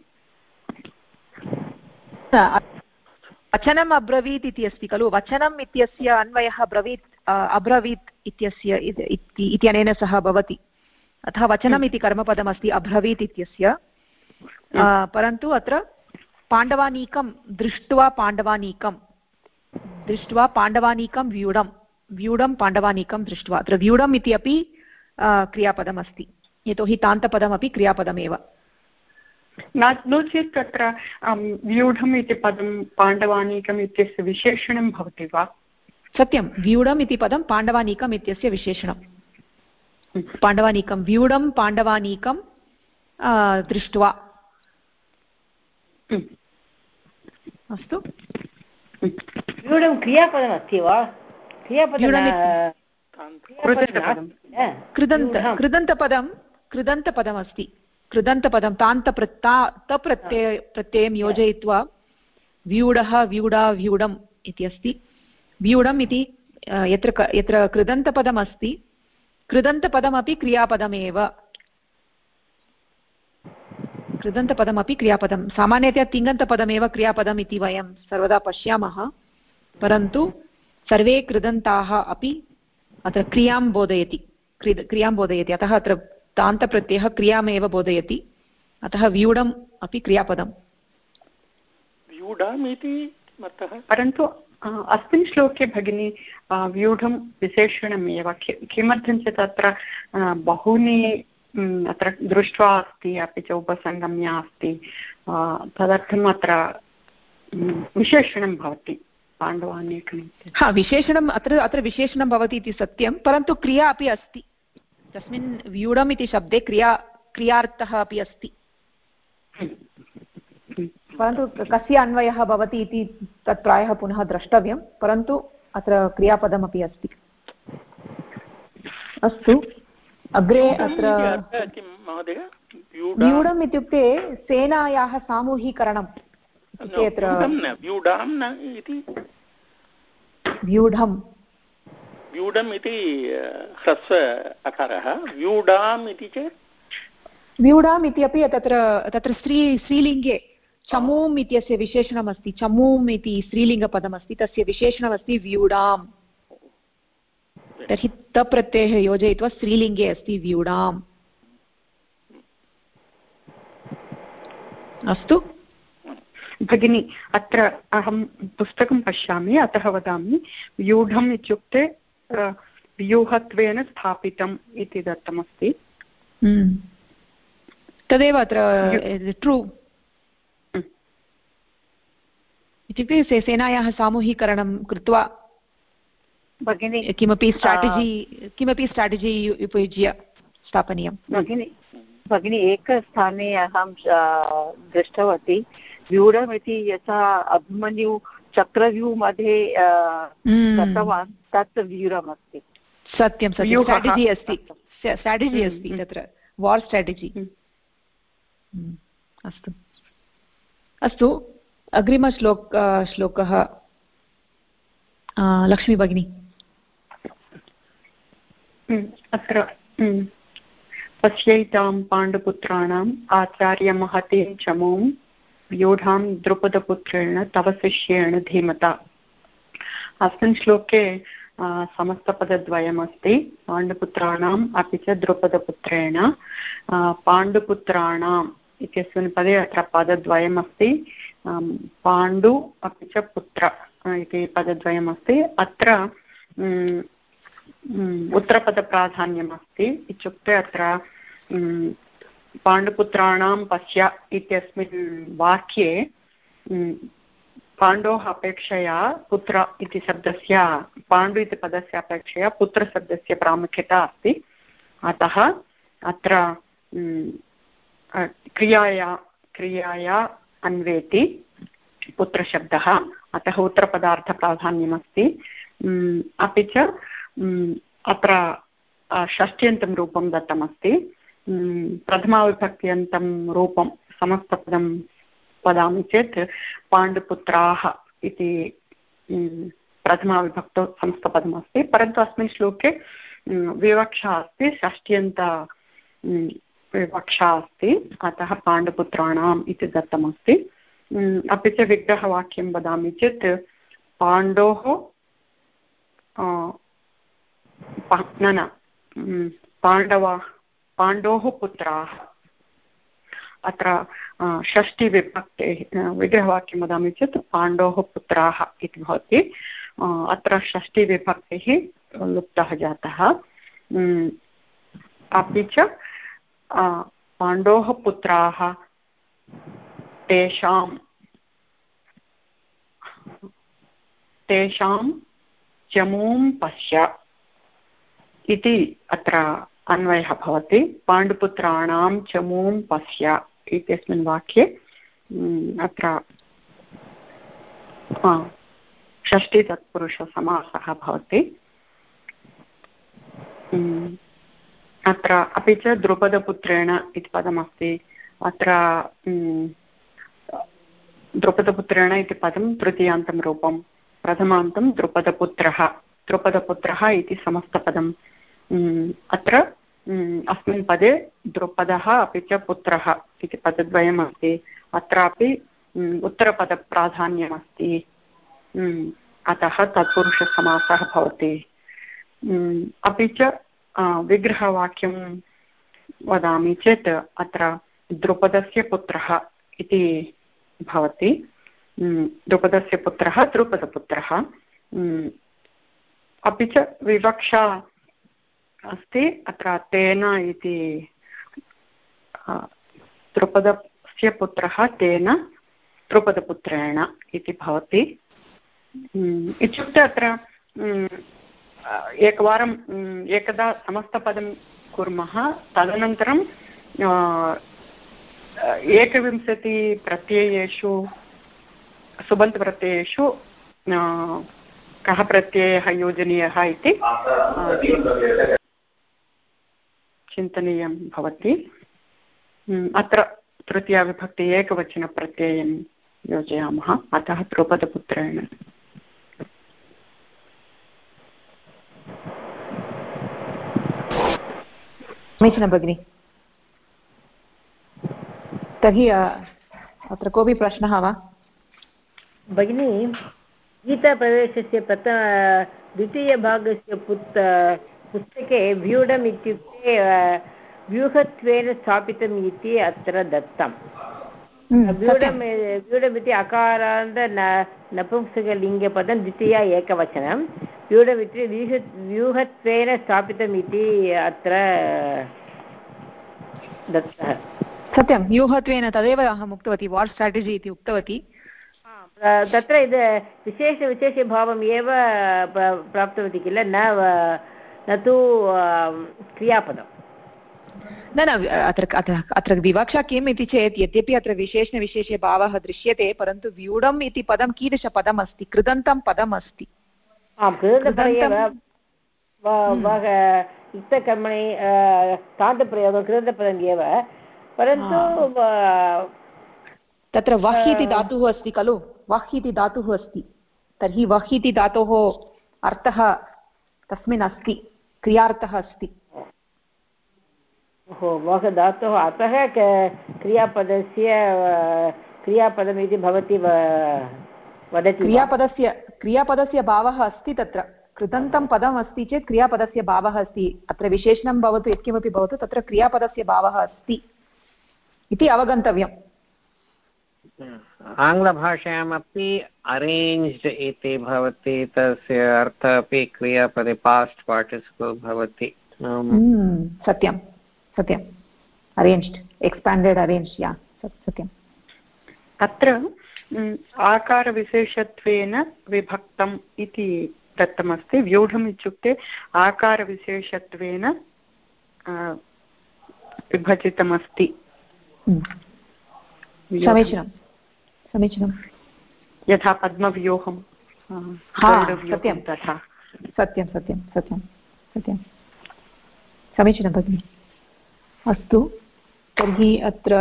वचनम् अब्रवीत् इति अस्ति खलु? वचनम् इत्यस्य अन्वयः ब्रवीत् अब्रवीत् इत्यस्य इत्यनेन सह भवति। अतः वचनम् इति कर्मपदमस्ति अब्रवीत् इत्यस्य। परन्तु अत्र पाण्डवानीकं दृष्ट्वा पाण्डवानीकं दृष्ट्वा पाण्डवानीकं व्यूढं व्यूढं पाण्डवानीकं दृष्ट्वा अत्र व्यूढम् इति अपि क्रियापदमस्ति। यतोहि तान्तपदमपि क्रियापदमेव। नो चेत् तत्र व्यूढम् इति पदं पाण्डवानीकम् इत्यस्य विशेषणं भवति वा? सत्यं व्यूढम् इति पदं पाण्डवानीकम् इत्यस्य विशेषणं। पाण्डवानीकं व्यूढं पाण्डवानीकं दृष्ट्वा। अस्तु। व्यूढं क्रियापदमस्ति वा? कृदन्तपदं कृदन्तपदमस्ति. कृदन्तपदं तान्तप्रत्ता तप्रत्यय प्रत्ययं योजयित्वा व्यूढः व्यूढा व्यूढम् इति अस्ति. व्यूढम् इति यत्र यत्र कृदन्तपदमस्ति कृदन्तपदमपि क्रियापदमेव. कृदन्तपदमपि क्रियापदं. सामान्यतया तिङन्तपदमेव क्रियापदम् इति वयं सर्वदा पश्यामः. परन्तु सर्वे कृदन्ताः अपि अत्र क्रियाँ बोधयति क्रियाँ बोधयति। अतः अत्र तान्तप्रत्ययः क्रियामेव बोधयति। अतः व्यूढम् अपि क्रियापदम्। व्यूढम् इति परन्तु अस्मिन् श्लोके भगिनी व्यूढं विशेषणम् एव किमर्थं चेत् अत्र बहूनि अत्र दृष्ट्वा अस्ति अपि च उपसङ्गम्या अस्ति। तदर्थम् अत्र विशेषणं भवति। पाण्डवान्येकम् हा विशेषणम् अत्र अत्र विशेषणं भवति इति सत्यं परन्तु क्रिया अपि अस्ति। तस्मिन् व्यूढम् इति शब्दे क्रिया क्रियार्थः अपि अस्ति। परन्तु कस्य अन्वयः भवति इति तत् प्रायः पुनः द्रष्टव्यं परन्तु अत्र क्रियापदमपि अस्ति। अस्तु अग्रे अत्र व्यूढम् इत्युक्ते सेनायाः इत्युक्ते अत्र व्यूढं व्यूढम् इति। ह्रस्व अकारः। व्यूढाम् इति चेत्? व्यूढाम् इति अपि तत्र तत्र स्त्री स्त्रीलिङ्गे। चमूम् इत्यस्य विशेषणमस्ति। चमूम् इति स्त्रीलिङ्गपदमस्ति। तस्य विशेषणमस्ति व्यूढाम्। तर्हि तप्रत्ययः योजयित्वा स्त्रीलिङ्गे अस्ति व्यूढाम्। अस्तु? भगिनि अत्र अहं पुस्तकं पश्यामि अतः वदामि व्यूढम् इत्युक्ते व्यूहत्वेन स्थापितम् इति दत्तमस्ति। हम्म। तदेव अत्र ट्रू इत्युक्ते सेनायाः सामूहीकरणं कृत्वा भगिनि किमपि स्ट्राटेजि किमपि स्ट्राटेजि उपयुज्य स्थापनीयं भगिनि भगिनि एकस्थाने अहं दृष्टवती। व्यूढमिति यथा अभिमन्यु चक्रव्यूह मध्ये हम्म। गतवान् तत् व्यूढमस्ति। सत्यं सत्यं। स्ट्राटेजि अस्ति। स्ट्राटेजि हम्म, अस्ति तत्र। वार् स्ट्राटेजि हम्म, अस्तु। अस्तु। अग्रिमश्लोक श्लोकः। लक्ष्मी भगिनी। अत्र पश्यैतां पाण्डुपुत्राणाम् आचार्यमहतीं चमूं व्यूढां द्रुपदपुत्रेण तव शिष्येण धीमता। अस्मिन् श्लोके समस्तपदद्वयमस्ति। पाण्डुपुत्राणाम् अपि च द्रुपदपुत्रेण। पाण्डुपुत्राणाम् इत्यस्मिन् पदे अत्र पदद्वयमस्ति। पाण्डु अपि च पुत्र इति पदद्वयमस्ति। अत्र उत्तरपदप्राधान्यमस्ति इत्युक्ते अत्र पाण्डुपुत्राणां पश्य इत्यस्मिन् वाक्ये पाण्डोः अपेक्षया पुत्र इति शब्दस्य, पाण्डु इति पदस्य अपेक्षया पुत्रशब्दस्य प्रामुख्यता अस्ति। अतः अत्र क्रियाया क्रियाया अन्वेति पुत्रशब्दः। अतः उत्तरपदार्थप्राधान्यमस्ति। अपि च अत्र षष्ट्यन्तं रूपं दत्तमस्ति. प्रथमाविभक्त्यन्तं रूपं समस्तपदं वदामि चेत् पाण्डुपुत्राः इति प्रथमाविभक्तौ समस्तपदमस्ति. परन्तु अस्मिन् श्लोके विवक्षा अस्ति, षष्ट्यन्त विवक्षा अस्ति, अतः पाण्डुपुत्राणाम् इति दत्तमस्ति. अपि च विग्रहवाक्यं वदामि चेत्, पाण्डोः न न पाण्डवा, पाण्डोः पुत्राः। अत्र षष्टिविभक्तेः विग्रहवाक्यं वदामि चेत् पाण्डोः पुत्राः इति भवति। अत्र षष्टिविभक्तिः लुप्तः जातः। अपि च पाण्डोः पुत्राः तेषां तेषां चमूं पश्य। इति अत्र अन्वयः भवति। पाण्डुपुत्राणां चमूं पश्य इत्यस्मिन् वाक्ये अत्र षष्टितत्पुरुषसमासः भवति। अत्र अपि च द्रुपदपुत्रेण इति पदमस्ति। अत्र द्रुपदपुत्रेण इति पदं तृतीयान्तं रूपं। प्रथमान्तं द्रुपदपुत्रः। द्रुपदपुत्रः इति समस्तपदम् अत्र अस्मिन् पदे द्रुपदः अपि च पुत्रः इति पदद्वयमस्ति। अत्रापि उत्तरपदप्राधान्यमस्ति। अतः तत्पुरुषसमासः भवति। अपि च विग्रहवाक्यं वदामि चेत् अत्र द्रुपदस्य पुत्रः इति भवति। द्रुपदस्य पुत्रः, द्रुपदपुत्रः। अपि च विवक्षा अस्ति अत्र तेन इति द्रुपदस्य पुत्रः तेन, द्रुपदपुत्रेण इति भवति। इत्युक्ते अत्र एकवारं एकदा समस्तपदं कुर्मः तदनन्तरं एकविंशतिप्रत्ययेषु, सुबन्तप्रत्ययेषु कः प्रत्ययः योजनीयः इति? चिन्तनीयं भवति। अत्र तृतीयाविभक्ति एकवचनप्रत्ययं योजयामः। अतः द्रौपदपुत्रेण। समीचीनं भगिनि। तर्हि अत्र कोऽपि प्रश्नः वा? भगिनी गीताप्रवेशस्य प्रथम द्वितीयभागस्य पुत् पुस्तके व्यूढम् इत्युक्ते व्यूहत्वेन स्थापितम् इति अत्र दत्तं हम्म, व्यूढम् व्यूढम् इति अकारान्त न नपुंसकलिङ्गपदं द्वितीया एकवचनं। व्यूढम् इति व्यूह व्यूहत्वेन स्थापितम् इति अत्र दत्तः। सत्यं व्यूहत्वेन तदेव अहम् उक्तवती वार् स्ट्राटेजि इति उक्तवती। तत्र इद् विशेषविशेषभावम् एव प्राप्तवती किल? न न तु क्रियापदं न न अत्र अत्र विवक्षा किम् इति चेत् यद्यपि अत्र विशेषणविशेषभावः दृश्यते परन्तु व्यूढम् इति पदं कीदृशपदम् अस्ति कृदन्तं पदम् अस्ति आं कृदन्तपदम् एव कृदन्तपदम् एव परन्तु तत्र वह् इति धातुः अस्ति खलु? वह् इति धातुः अस्ति। तर्हि वह् इति धातोः अर्थः तस्मिन् अस्ति। क्रियार्थः अस्ति। ओहो वः धातुः अतः क्रियापदस्य क्रियापदम् इति भवती वदति क्रियापदस्य क्रियापदस्य भावः अस्ति तत्र। कृतन्तं पदम् अस्ति चेत् क्रियापदस्य भावः अस्ति। अत्र विशेषणं भवतु यत्किमपि भवतु तत्र क्रियापदस्य भावः अस्ति इति अवगन्तव्यम्। आङ्ग्लभाषायामपि अरेञ्ज्ड् इति भवति तस्य अर्थः अपि क्रियापदे पास्ट् पार्टिसिपल् भवति सत्यं सत्यम् अरेञ्ज्ड् एक्स्पाण्डेड् अरेञ्ज् या सत्यम् अत्र आकारविशेषत्वेन विभक्तम् इति दत्तमस्ति व्यूढम् इत्युक्ते आकारविशेषत्वेन विभजितमस्ति समीचीनं समीचीनं यथा पद्मव्यूहं सत्यं तथा। सत्यं सत्यं सत्यं सत्यं समीचीनं भगिनि। अस्तु तर्हि अत्र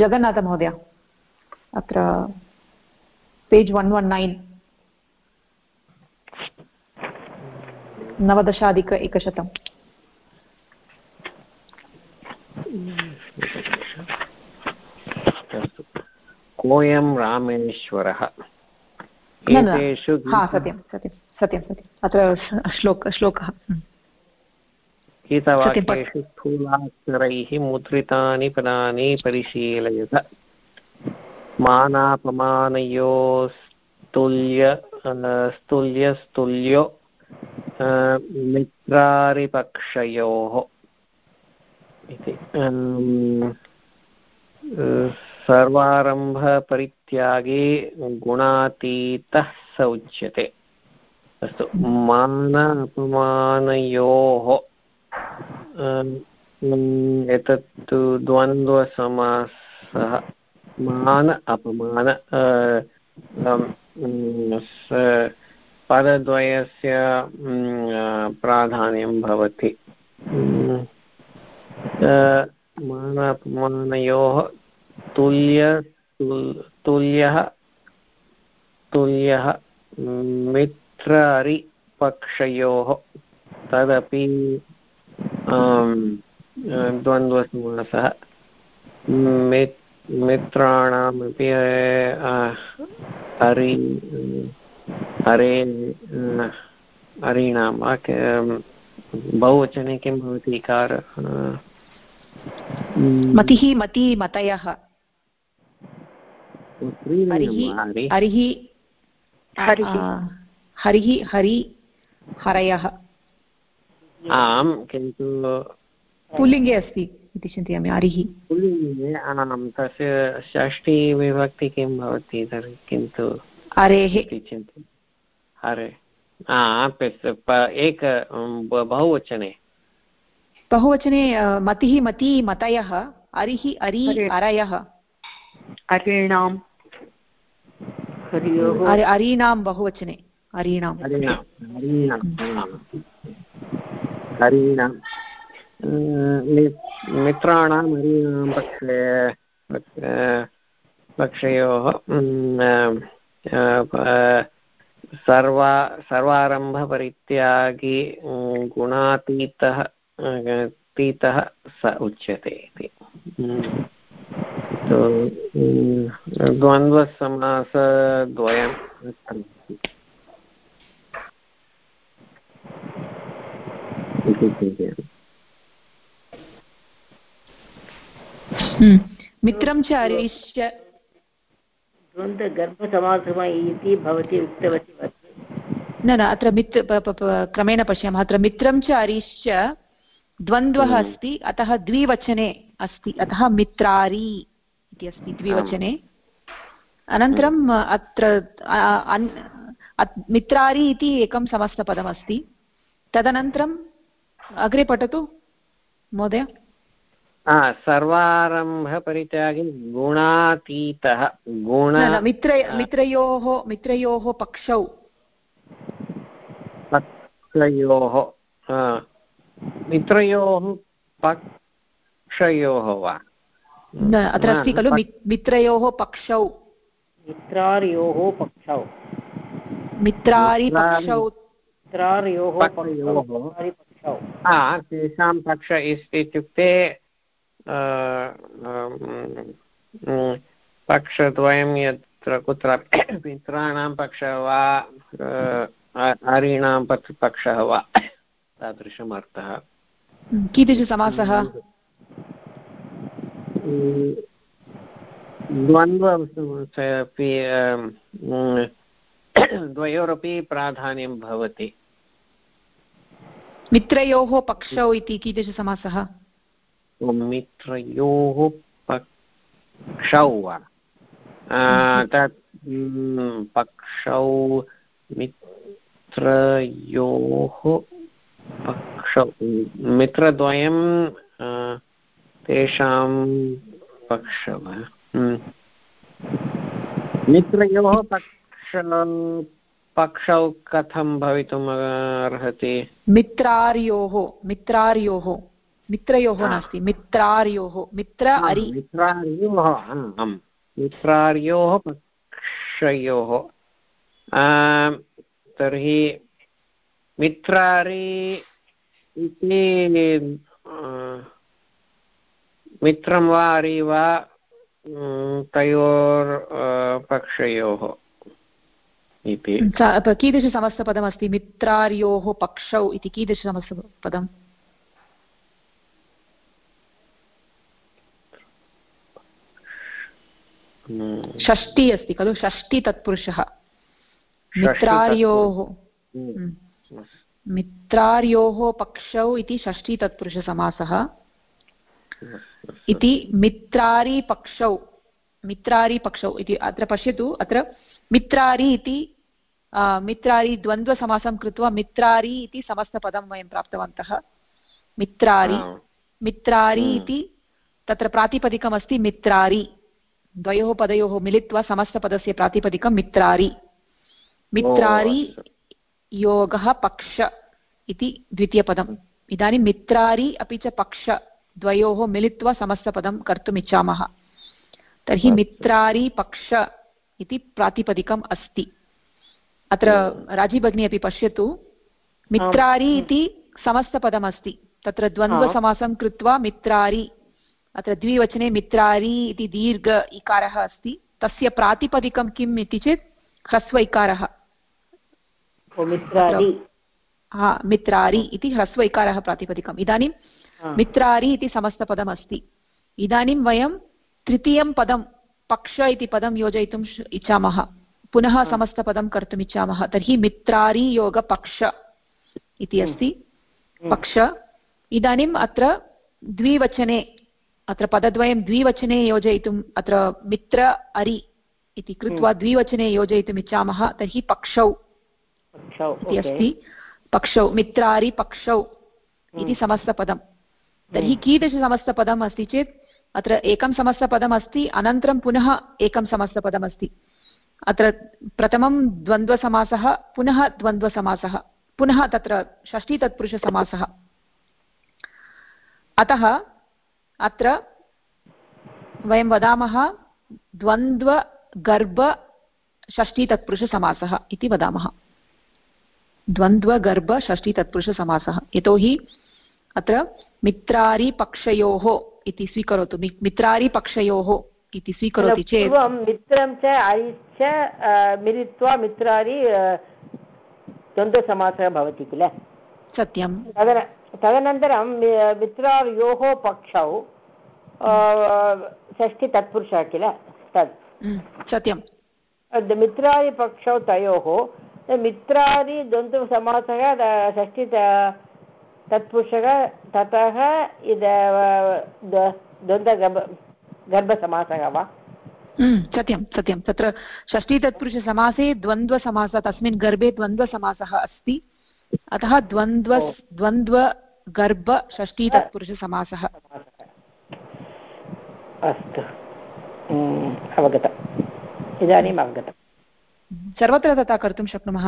जगन्नाथमहोदय। अत्र पेज् वन् वन् नैन् नवदशाधिक एकशतम् कोऽयं रामेश्वरः? एतेषु सत्यं सत्यं अत्र श्लोक श्लोकः. गीतवाक्येषु स्थूलाक्षरैः मुद्रितानि पदानि परिशीलयत। मानापमानयोस्तुल्य स्तुल्यस्तुल्यो मित्रारिपक्षयोः इति। सर्वारम्भपरित्यागे गुणातीतः स उच्यते। अस्तु मान अपमानयोः एतत्तु द्वन्द्वसमासः, मान अपमान पदद्वयस्य प्राधान्यं भवति। मान अपमानयोः तुल्य तुल्यः तुल्यः मित्र अरिपक्षयोः तदपि द्वन्द्वसमासः। मित्राणामपि हरि, हरे, हरीणां बहुवचने किं भवति, इकार? मतिः, मति, मतयः। हरिः हरिः हरि हरयः आम् किन्तु पुल्लिङ्गे अस्ति इति चिन्तयामि हरिः पुल्लिङ्गे आम् तस्य षष्टिविभक्ति किं भवति तर्हि किन्तु हरेः हरे एक बहुवचने। बहुवचने मतिः मति मतयः अरिः अरि। अरयः। अरीणाम्। अरीणां बहुवचने। अरीणां हरीणां मित्राणाम् हरीणां पक्षे पक्षयोः सर्वा सर्वारम्भपरित्यागी गुणातीतः तीतः स उच्यते इति। द्वन्द्वसमासद्वयम् इति मित्रं च अरिश्च द्वन्द्वगर्भसमासः इति भवती उक्तवती न न अत्र मित्र क्रमेण पश्यामः। अत्र मित्रं च अरिश्च द्वन्द्वः अस्ति अतः द्विवचने अस्ति अतः मित्रारी। इति अस्ति द्विवचने अनन्तरम् अत्र मित्रारी इति एकं समस्तपदमस्ति तदनन्तरम् अग्रे पठतु महोदय। सर्वारम्भपरित्यागे गुणातीतः गुण मित्र मित्रयोः मित्रयोः पक्षौ। पक्षयोः मित्रयोः पक्षयोः वा? अत्र अस्ति खलु मित्रयोः पक्षौ। मित्रार्योः पक्षौ। मित्रारिपक्षौ मित्रार्योः पक्षौ। तेषां पक्ष इत्युक्ते पक्षद्वयं यत्र कुत्र मित्राणां पक्षः वा हरीणां पक्षः वा तादृशम् अर्थः कीदृशसमासः द्वन्द्वपि द्वयोरपि प्राधान्यं भवति। मित्रयोः पक्षौ इति कीदृशसमासः? मित्रयोः पक्षौ वा? तत् पक्षौ मित्रयोः पक्षौ मित्रद्वयं तेषां पक्षौ मित्रयोः पक्ष पक्षौ कथं भवितुम् अर्हति? मित्रार्योः मित्रार्योः मित्रयोः नास्ति मित्रार्योः मित्र अरि मित्रार्योः मित्रार्योः पक्षयोः। तर्हि मित्रारि इति मित्रं वा अरि वा तयोर् पक्षयोः इति। कीदृशसमस्तपदमस्ति मित्रार्योः पक्षौ इति कीदृशसमस्तपदम् षष्टि अस्ति खलु? षष्टि तत्पुरुषः। मित्रार्योः मित्रार्योः पक्षौ इति षष्ठी तत्पुरुषसमासः। इति मित्रारिपक्षौ मित्रारिपक्षौ इति अत्र पश्यतु अत्र मित्रारि इति मित्रारि द्वन्द्वसमासं कृत्वा मित्रारि इति समस्तपदं वयं प्राप्तवन्तः। मित्रारि मित्रारि हम्म। इति तत्र प्रातिपदिकमस्ति मित्रारि। द्वयोः पदयोः मिलित्वा समस्तपदस्य प्रातिपदिकं मित्रारि। मित्रारि योगः पक्ष इति द्वितीयपदम्। इदानीं मित्रारि अपि च पक्ष। द्वयोः मिलित्वा समस्तपदं कर्तुम् इच्छामः तर्हि मित्रारि पक्ष इति प्रातिपदिकम् अस्ति। अत्र राजीभगिनी अपि पश्यतु। मित्रारि इति समस्तपदमस्ति। तत्र द्वन्द्वसमासं कृत्वा मित्रारि अत्र द्विवचने मित्रारि इति दीर्घ इकारः अस्ति। तस्य प्रातिपदिकं किम् इति चेत् ह्रस्व इकारः। हा मित्रारि इति ह्रस्व इकारः प्रातिपदिकम्। इदानीं मित्रारि इति समस्तपदम् अस्ति इदानीं वयं तृतीयं पदं पक्ष इति पदं योजयितुम् इच्छामः। पुनः समस्तपदं कर्तुम् इच्छामः। तर्हि मित्रारि योगपक्ष इति अस्ति। पक्ष। इदानीम् अत्र द्विवचने अत्र पदद्वयं द्विवचने योजयितुम् अत्र मित्र अरि इति कृत्वा द्विवचने योजयितुम् इच्छामः। तर्हि पक्षौ इति अस्ति। पक्षौ मित्रारि पक्षौ इति हम्म। तर्हि हम्म। कीदृशसमस्तपदम् अस्ति चेत् अत्र एकं समस्तपदम् अस्ति अनन्तरं पुनः एकं समस्तपदम् अस्ति अत्र प्रथमं द्वन्द्वसमासः पुनः द्वन्द्वसमासः पुनः तत्र षष्ठीतत्पुरुषसमासः। अतः अत्र वयं वदामः द्वन्द्वगर्भषष्ठीतत्पुरुषसमासः इति वदामः। द्वन्द्वगर्भ यतोहि अत्र मित्रारिपक्षयोः इति स्वीकरोतु। मित्रारिपक्षयोः इति स्वीकरोति चेत्। मित्रं च अरि च मिलित्वा मित्रारि द्वन्द्वसमासः भवति किल? सत्यं तदनन्तरं मित्रार्योः पक्षौ तत्पुरुषः किल? तत् सत्यं मित्रारिपक्षौ तयोः मित्रादि द्वन्द्वसमासः षष्टि तत्पुरुषः ततः इद द्वन्द्वगर्भ गर्भसमासः वा? सत्यं सत्यं। तत्र षष्टितत्पुरुषसमासे द्वन्द्वसमासः तस्मिन् गर्भे द्वन्द्वसमासः अस्ति। अतः द्वन्द्व द्वन्द्वगर्भ षष्टितत्पुरुषसमासः अस्तु। अवगतम्। इदानीम् अवगतम्। सर्वत्र तथा कर्तुं शक्नुमः।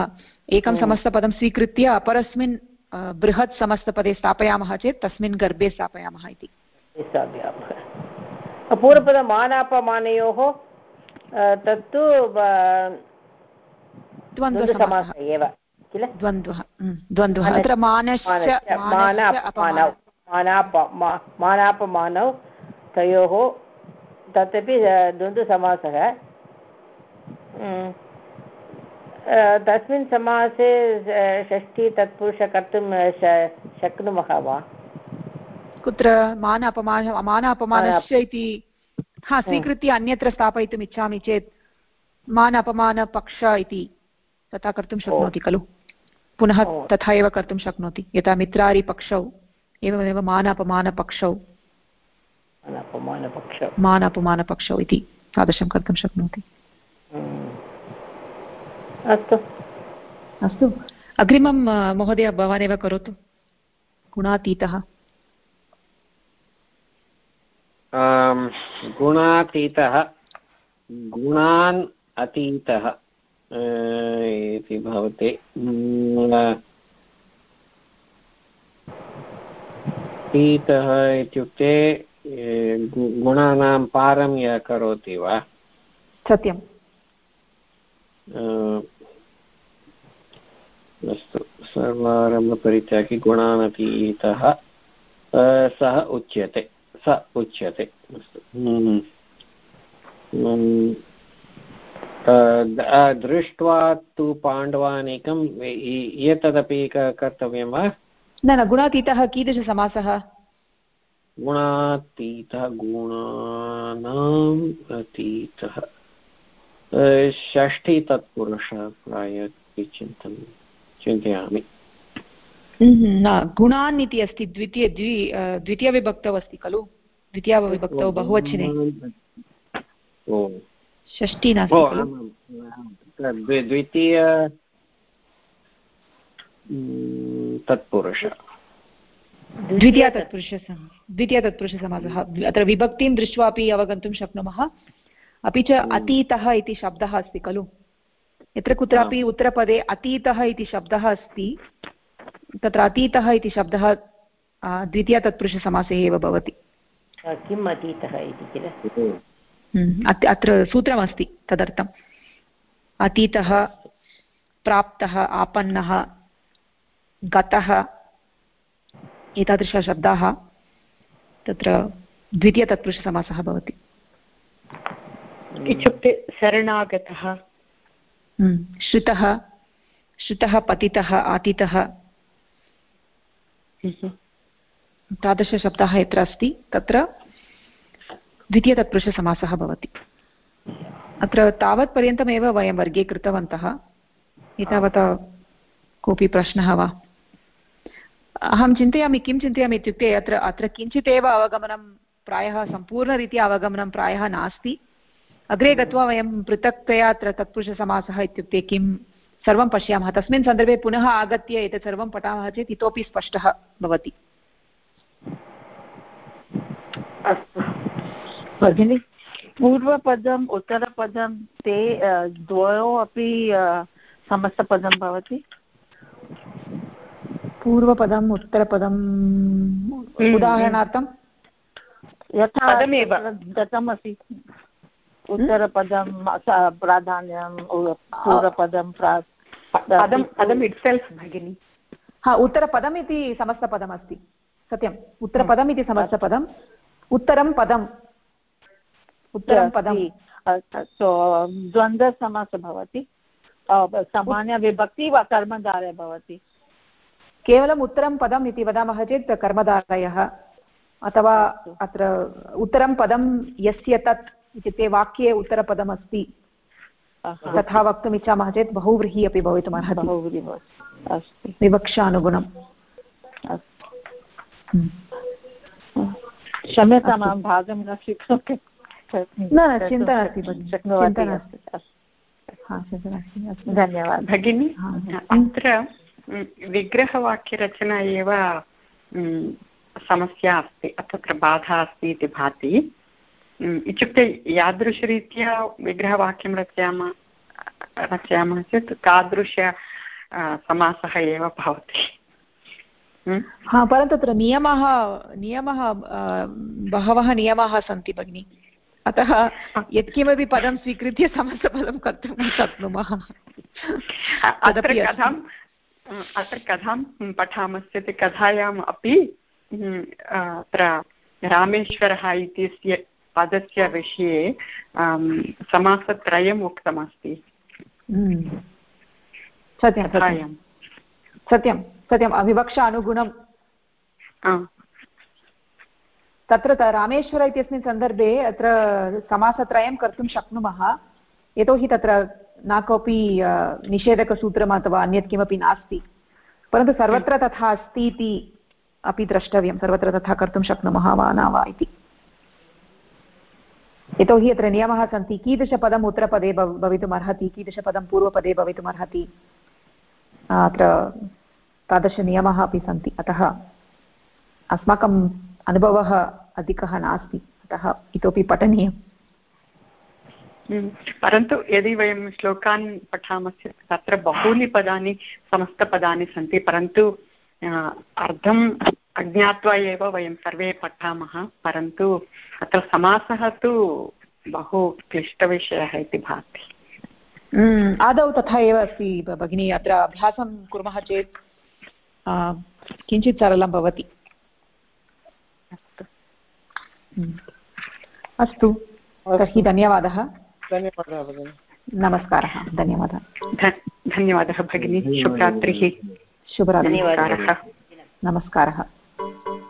एकं समस्तपदं स्वीकृत्य अपरस्मिन् बृहत् समस्तपदे स्थापयामः चेत् तस्मिन् गर्भे स्थापयामः इति। पूर्वपदमानापमानयोः तत्तु एव किल? द्वन्द्वः द्वन्द्वः। अत्र मानापमानौ तयोः तदपि द्वन्द्वसमासः। तस्मिन् समासे षष्ठी तत्पुरुष कर्तुं शक्नुमः वा? कुत्र? मान अपमान मान अपमानस्य इति हा स्वीकृत्य अन्यत्र स्थापयितुम् इच्छामि चेत् मान अपमानपक्ष इति तथा कर्तुं शक्नोति खलु? पुनः तथा एव कर्तुं शक्नोति। यथा मित्रारिपक्षौ एवमेव मान अपमानपक्षौ मान अपमानपक्षौ इति तादृशं कर्तुं शक्नोति। अस्तु। अस्तु। अग्रिमं महोदय भवानेव करोतु। गुणातीतः। गुणातीतः गुणान् अतीतः इति भवति। अतीतः इत्युक्ते गुणानां पारं यः करोति वा? सत्यम्। अस्तु। सर्वारम्भपरित्यागी गुणानतीतः सः उच्यते। स उच्यते। अस्तु। हम्म। हम्म। दृष्ट्वा तु पाण्डवानीकम् एतदपि कर्तव्यं वा? न न गुणातीतः कीदृशसमासः? गुणातीतः गुणानाम् अतीतः। षष्ठी तत्पुरुषः प्राय चिन्तयामि। न गुणान् इति अस्ति द्वितीय द्वि द्वितीयविभक्तौ अस्ति खलु? द्वितीयविभक्तौ बहुवचने। षष्ठी नास्ति द्वितीय तत्पुरुष। द्वितीया द्वितीयतत्पुरुषसमासः अत्र विभक्तिं दृष्ट्वा अपि अवगन्तुं शक्नुमः। अपि च अतीतः इति शब्दः अस्ति खलु? यत्र कुत्रापि उत्तरपदे अतीतः इति शब्दः अस्ति तत्र अतीतः इति शब्दः द्वितीयतत्पुरुषसमासे एव भवति। किम् अतीतः इति किल? हम्म, अत्र सूत्रमस्ति तदर्थम्। अतीतः प्राप्तः आपन्नः गतः एतादृशशब्दाः तत्र द्वितीयतत्पुरुषसमासः भवति। इत्युक्ते शरणागतः। श्रुतः श्रुतः पतितः आतितः तादृशशब्दः यत्र अस्ति तत्र द्वितीयतत्पुरुषसमासः भवति। अत्र तावत्पर्यन्तमेव वयं वर्गे कृतवन्तः एतावता कोऽपि प्रश्नः वा? अहं चिन्तयामि किं चिन्तयामि इत्युक्ते अत्र अत्र किञ्चित् एव अवगमनं प्रायः सम्पूर्णरीत्या अवगमनं प्रायः नास्ति। अग्रे गत्वा वयं पृथक्तया अत्र तत्पुरुषसमासः इत्युक्ते किं सर्वं पश्यामः। तस्मिन् सन्दर्भे पुनः आगत्य एतत् सर्वं पठामः चेत् इतोपि स्पष्टः भवति। अस्तु। भगिनि? पूर्वपदम् उत्तरपदं ते द्वयोः अपि समस्तपदं भवति? पूर्वपदम् उत्तरपदम् हम्म। उदाहरणार्थं? यथा दत्तमस्ति। उत्तरपदं प्राधान्यं पूर्वपदं पदं पदम् इट् सेल्फ् भगिनि हा उत्तरपदम् इति समस्तपदम् अस्ति सत्यम् उत्तरपदम् इति समस्तपदम् उत्तरं पदम् उत्तरं पदं द्वन्द्वसमासः भवति सामान्यविभक्ति वा कर्मधारय भवति केवलम् उत्तरं पदम् इति वदामः चेत् कर्मधारयः अथवा अत्र उत्तरं पदं यस्य तत् इत्युक्ते वाक्ये उत्तरपदमस्ति। तथा वक्तुम् इच्छामः चेत् बहुव्रीहि अपि भवितुम् अर्हति विवक्षानुगुणम्। क्षम्यतां भागं न स्वीकरोति न न चिन्ता नास्ति चिन्ता नास्ति। धन्यवादः। भगिनि अत्र विग्रहवाक्यरचना एव समस्या अस्ति तत्र बाधा अस्ति इति भाति। इत्युक्ते यादृशरीत्या विग्रहवाक्यं रचयामः रचयामः चेत् तादृश समासः एव भवति। हा परन्तु तत्र नियमः नियमः बहवः नियमाः सन्ति भगिनि। अतः यत्किमपि पदं स्वीकृत्य समस्तपदं कर्तुं न शक्नुमः। अत्र कथां अत्र कथां पठामश्चेत् कथायाम् अपि अत्र रामेश्वरः इत्यस्य पदस्य विषये समासत्रयम् उक्तमस्ति। सत्यं सत्यं। सत्यम्। अविवक्षा अनुगुणं तत्र रामेश्वर इत्यस्मिन् सन्दर्भे अत्र समासत्रयं कर्तुं शक्नुमः। यतोहि तत्र न कोऽपि निषेधकसूत्रम् अथवा अन्यत् किमपि नास्ति। परन्तु सर्वत्र तथा अस्ति इति अपि द्रष्टव्यं। सर्वत्र तथा कर्तुं शक्नुमः वा न वा इति। यतोहि अत्र नियमाः सन्ति, कीदृशपदम् उत्तरपदे भव, भवितुमर्हति, कीदृशपदं पूर्वपदे भवितुमर्हति अत्र तादृशनियमाः अपि सन्ति अतः अस्माकम् अनुभवः अधिकः नास्ति अतः इतोपि पठनीयम् हम्म। परन्तु यदि वयं श्लोकान् पठामश्चेत् तत्र बहूनि पदानि, समस्तपदानि सन्ति, परन्तु अर्धम् अज्ञात्वा एव वयं सर्वे पठामः परन्तु अत्र समासः तु बहु क्लिष्टविषयः इति भाति। हम्म, आदौ तथा एव अस्ति भगिनी अत्र अभ्यासं कुर्मः चेत् किञ्चित् सरलं भवति। हम्म। अस्तु तर्हि धन्यवादः। धन्यवादः भगिनि। नमस्कारः धन्यवादः। धन्यवादः भगिनी। शुभरात्रिः। शुभरात्रिः। नमस्कारः। Thank you.